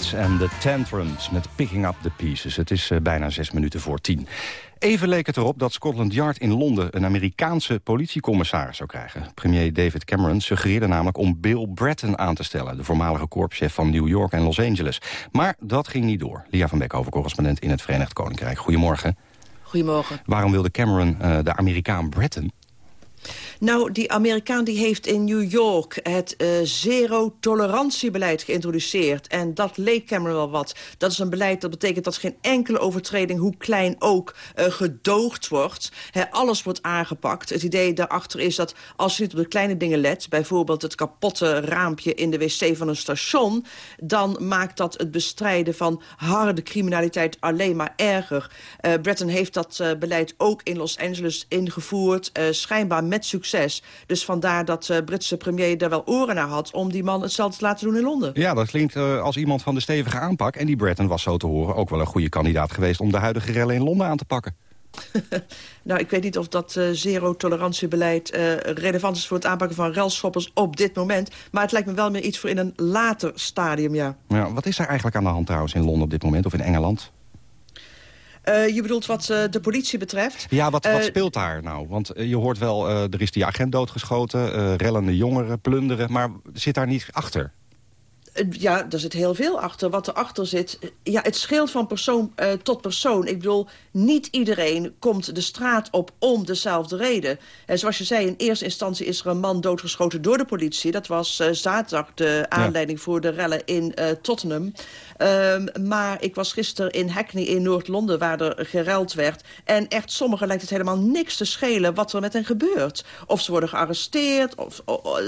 S15: Fits en de Tantrums met Picking Up the Pieces. Het is uh, bijna zes minuten voor tien. Even leek het erop dat Scotland Yard in Londen... een Amerikaanse politiecommissaris zou krijgen. Premier David Cameron suggereerde namelijk om Bill Bratton aan te stellen... de voormalige korpschef van New York en Los Angeles. Maar dat ging niet door. Lia van Beck, correspondent in het Verenigd Koninkrijk. Goedemorgen.
S22: Goedemorgen.
S15: Waarom wilde Cameron uh, de Amerikaan Bratton?
S22: Nou, die Amerikaan die heeft in New York het uh, zero-tolerantiebeleid geïntroduceerd. En dat leek Cameron wel wat. Dat is een beleid dat betekent dat geen enkele overtreding, hoe klein ook, uh, gedoogd wordt. Alles wordt aangepakt. Het idee daarachter is dat als je niet op de kleine dingen let... bijvoorbeeld het kapotte raampje in de wc van een station... dan maakt dat het bestrijden van harde criminaliteit alleen maar erger. Uh, Breton heeft dat beleid ook in Los Angeles ingevoerd. schijnbaar met succes. Dus vandaar dat de uh, Britse premier daar wel oren naar had... om die man hetzelfde te laten doen in Londen.
S15: Ja, dat klinkt uh, als iemand van de stevige aanpak. En die Breton was zo te horen ook wel een goede kandidaat geweest... om de huidige rellen in Londen aan te pakken.
S22: nou, ik weet niet of dat uh, zero-tolerantiebeleid uh, relevant is... voor het aanpakken van relschoppers op dit moment. Maar het lijkt me wel meer iets voor in een later stadium, ja.
S15: ja wat is er eigenlijk aan de hand trouwens in Londen op dit moment? Of in Engeland?
S22: Uh, je bedoelt wat uh, de politie betreft?
S15: Ja, wat, wat uh, speelt daar nou? Want je hoort wel, er is die agent doodgeschoten... rellende jongeren, plunderen, maar zit daar niet achter?
S22: Ja, daar zit heel veel achter. Wat erachter zit, ja, het scheelt van persoon uh, tot persoon. Ik bedoel, niet iedereen komt de straat op om dezelfde reden. En zoals je zei, in eerste instantie is er een man doodgeschoten door de politie. Dat was uh, zaterdag de aanleiding ja. voor de rellen in uh, Tottenham. Um, maar ik was gisteren in Hackney in Noord-Londen waar er gereld werd. En echt sommigen lijkt het helemaal niks te schelen wat er met hen gebeurt. Of ze worden gearresteerd, of,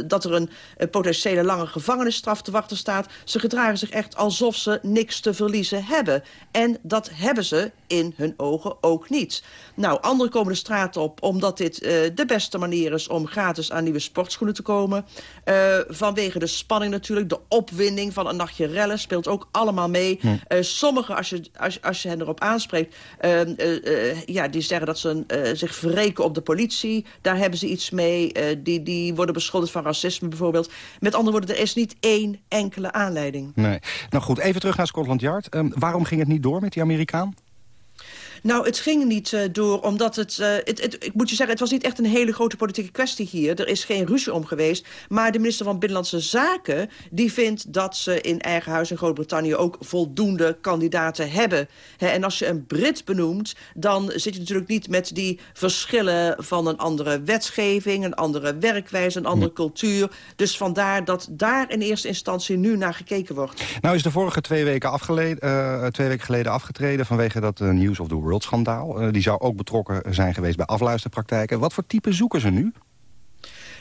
S22: dat er een, een potentiële lange gevangenisstraf te wachten staat. Ze gedragen zich echt alsof ze niks te verliezen hebben. En dat hebben ze in hun ogen ook niet. Nou, anderen komen de straat op omdat dit uh, de beste manier is... om gratis aan nieuwe sportschoenen te komen. Uh, vanwege de spanning natuurlijk, de opwinding van een nachtje rellen... speelt ook allemaal mee. Hm. Uh, sommigen, als je, als, als je hen erop aanspreekt... ja, die zeggen dat ze zich verreken op de politie. Daar hebben ze iets mee. die, die worden beschuldigd van racisme bijvoorbeeld. Met andere woorden, er is niet één enkele aanleiding.
S15: Nee. Nou goed, even terug naar Scotland Yard. Um, waarom ging het niet door met die Amerikaan?
S22: Nou, het ging niet uh, door, omdat het, uh, het, het... Ik moet je zeggen, het was niet echt een hele grote politieke kwestie hier. Er is geen ruzie om geweest. Maar de minister van Binnenlandse Zaken... die vindt dat ze in eigen huis in Groot-Brittannië... ook voldoende kandidaten hebben. He, en als je een Brit benoemt... dan zit je natuurlijk niet met die verschillen van een andere wetgeving... een andere werkwijze, een andere cultuur. Dus vandaar dat daar in eerste instantie nu naar gekeken wordt.
S15: Nou is de vorige twee weken, afgeleden, uh, twee weken geleden afgetreden... vanwege dat News of the World schandaal. Uh, die zou ook betrokken zijn geweest bij afluisterpraktijken. Wat voor type zoeken ze nu?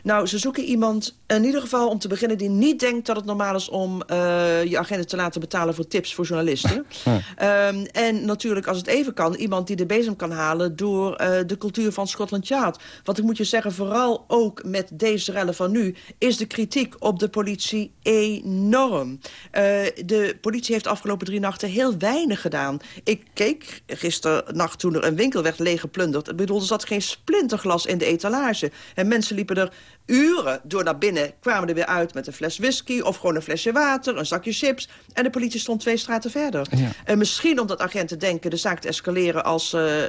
S22: Nou, ze zoeken iemand in ieder geval om te beginnen... die niet denkt dat het normaal is om uh, je agenten te laten betalen... voor tips voor journalisten. Ja. Um, en natuurlijk, als het even kan, iemand die de bezem kan halen... door uh, de cultuur van Scotland Yard. Want ik moet je zeggen, vooral ook met deze rellen van nu... is de kritiek op de politie enorm. Uh, de politie heeft de afgelopen drie nachten heel weinig gedaan. Ik keek gisternacht toen er een winkel werd leeggeplunderd. Ik bedoel, er zat geen splinterglas in de etalage. En mensen liepen er uren door naar binnen, kwamen er weer uit met een fles whisky... of gewoon een flesje water, een zakje chips. En de politie stond twee straten verder. Ja. En misschien omdat agenten denken de zaak te escaleren... als uh, uh,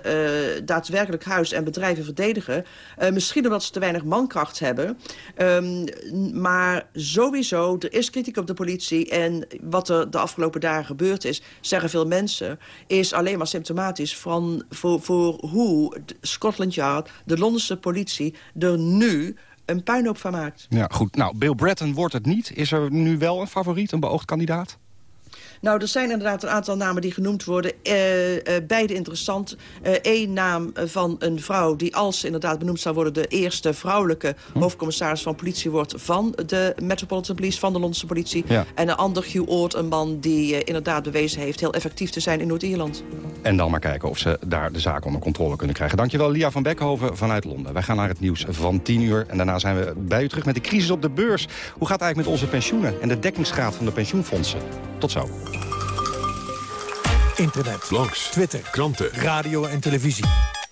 S22: daadwerkelijk huis en bedrijven verdedigen. Uh, misschien omdat ze te weinig mankracht hebben. Um, maar sowieso, er is kritiek op de politie. En wat er de afgelopen dagen gebeurd is, zeggen veel mensen... is alleen maar symptomatisch van, voor, voor hoe Scotland Yard, de Londense politie... er nu een puinhoop van maakt.
S15: Ja, goed. Nou, Bill Bratton wordt het niet. Is er nu wel een favoriet, een beoogd kandidaat?
S22: Nou, er zijn inderdaad een aantal namen die genoemd worden. Uh, uh, beide interessant. Eén uh, naam van een vrouw die als inderdaad benoemd zou worden... de eerste vrouwelijke hm. hoofdcommissaris van politie wordt... van de Metropolitan Police, van de Londense politie. Ja. En een ander Hugh Oort, een man die inderdaad bewezen heeft... heel effectief te zijn in Noord-Ierland.
S15: En dan maar kijken of ze daar de zaak onder controle kunnen krijgen. Dankjewel, Lia van Beckhoven vanuit Londen. Wij gaan naar het nieuws van 10 uur. En daarna zijn we bij u terug met de crisis op de beurs. Hoe gaat het eigenlijk met onze pensioenen en de dekkingsgraad van de pensioenfondsen? Tot zo.
S4: Internet, blogs, Twitter, kranten,
S23: radio en televisie.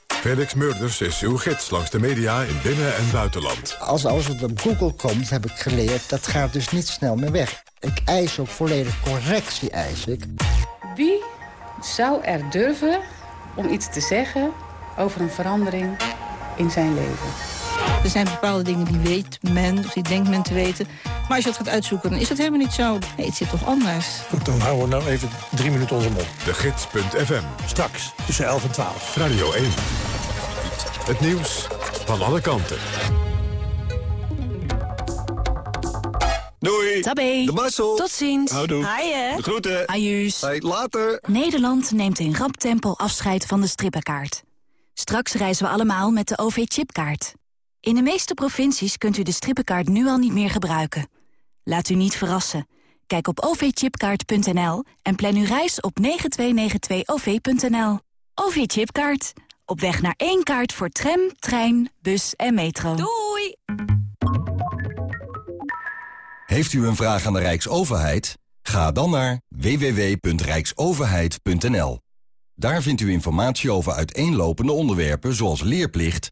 S4: Felix Murders is uw gids langs de media in binnen- en buitenland.
S24: Als alles wat op Google komt, heb ik geleerd, dat gaat dus niet snel meer weg. Ik eis ook volledig correctie, eis ik.
S25: Wie zou er durven om iets te zeggen over een verandering in zijn leven?
S26: Er zijn bepaalde dingen die weet men, of die denkt men te weten. Maar als je het gaat uitzoeken, dan is dat helemaal niet zo. Nee, het zit toch anders.
S23: Goed, dan houden we nou even drie minuten onze mond.
S4: De Gids.fm.
S23: Straks, tussen 11 en 12.
S4: Radio 1. Het nieuws van alle kanten.
S27: Doei.
S28: Tabé.
S27: De Marcel.
S28: Tot ziens.
S27: Houdoe.
S28: Haaien.
S27: De groeten.
S28: Ajuus.
S27: Hey, later.
S28: Nederland neemt in rap tempo afscheid van de strippenkaart. Straks reizen we allemaal met de OV-chipkaart. In de meeste provincies kunt u de strippenkaart nu al niet meer gebruiken. Laat u niet verrassen. Kijk op ovchipkaart.nl en plan uw reis op 9292-OV.nl. OV-chipkaart. Op weg naar één kaart voor tram, trein, bus en metro. Doei!
S29: Heeft u een vraag aan de Rijksoverheid? Ga dan naar www.rijksoverheid.nl. Daar vindt u informatie over uiteenlopende onderwerpen zoals leerplicht,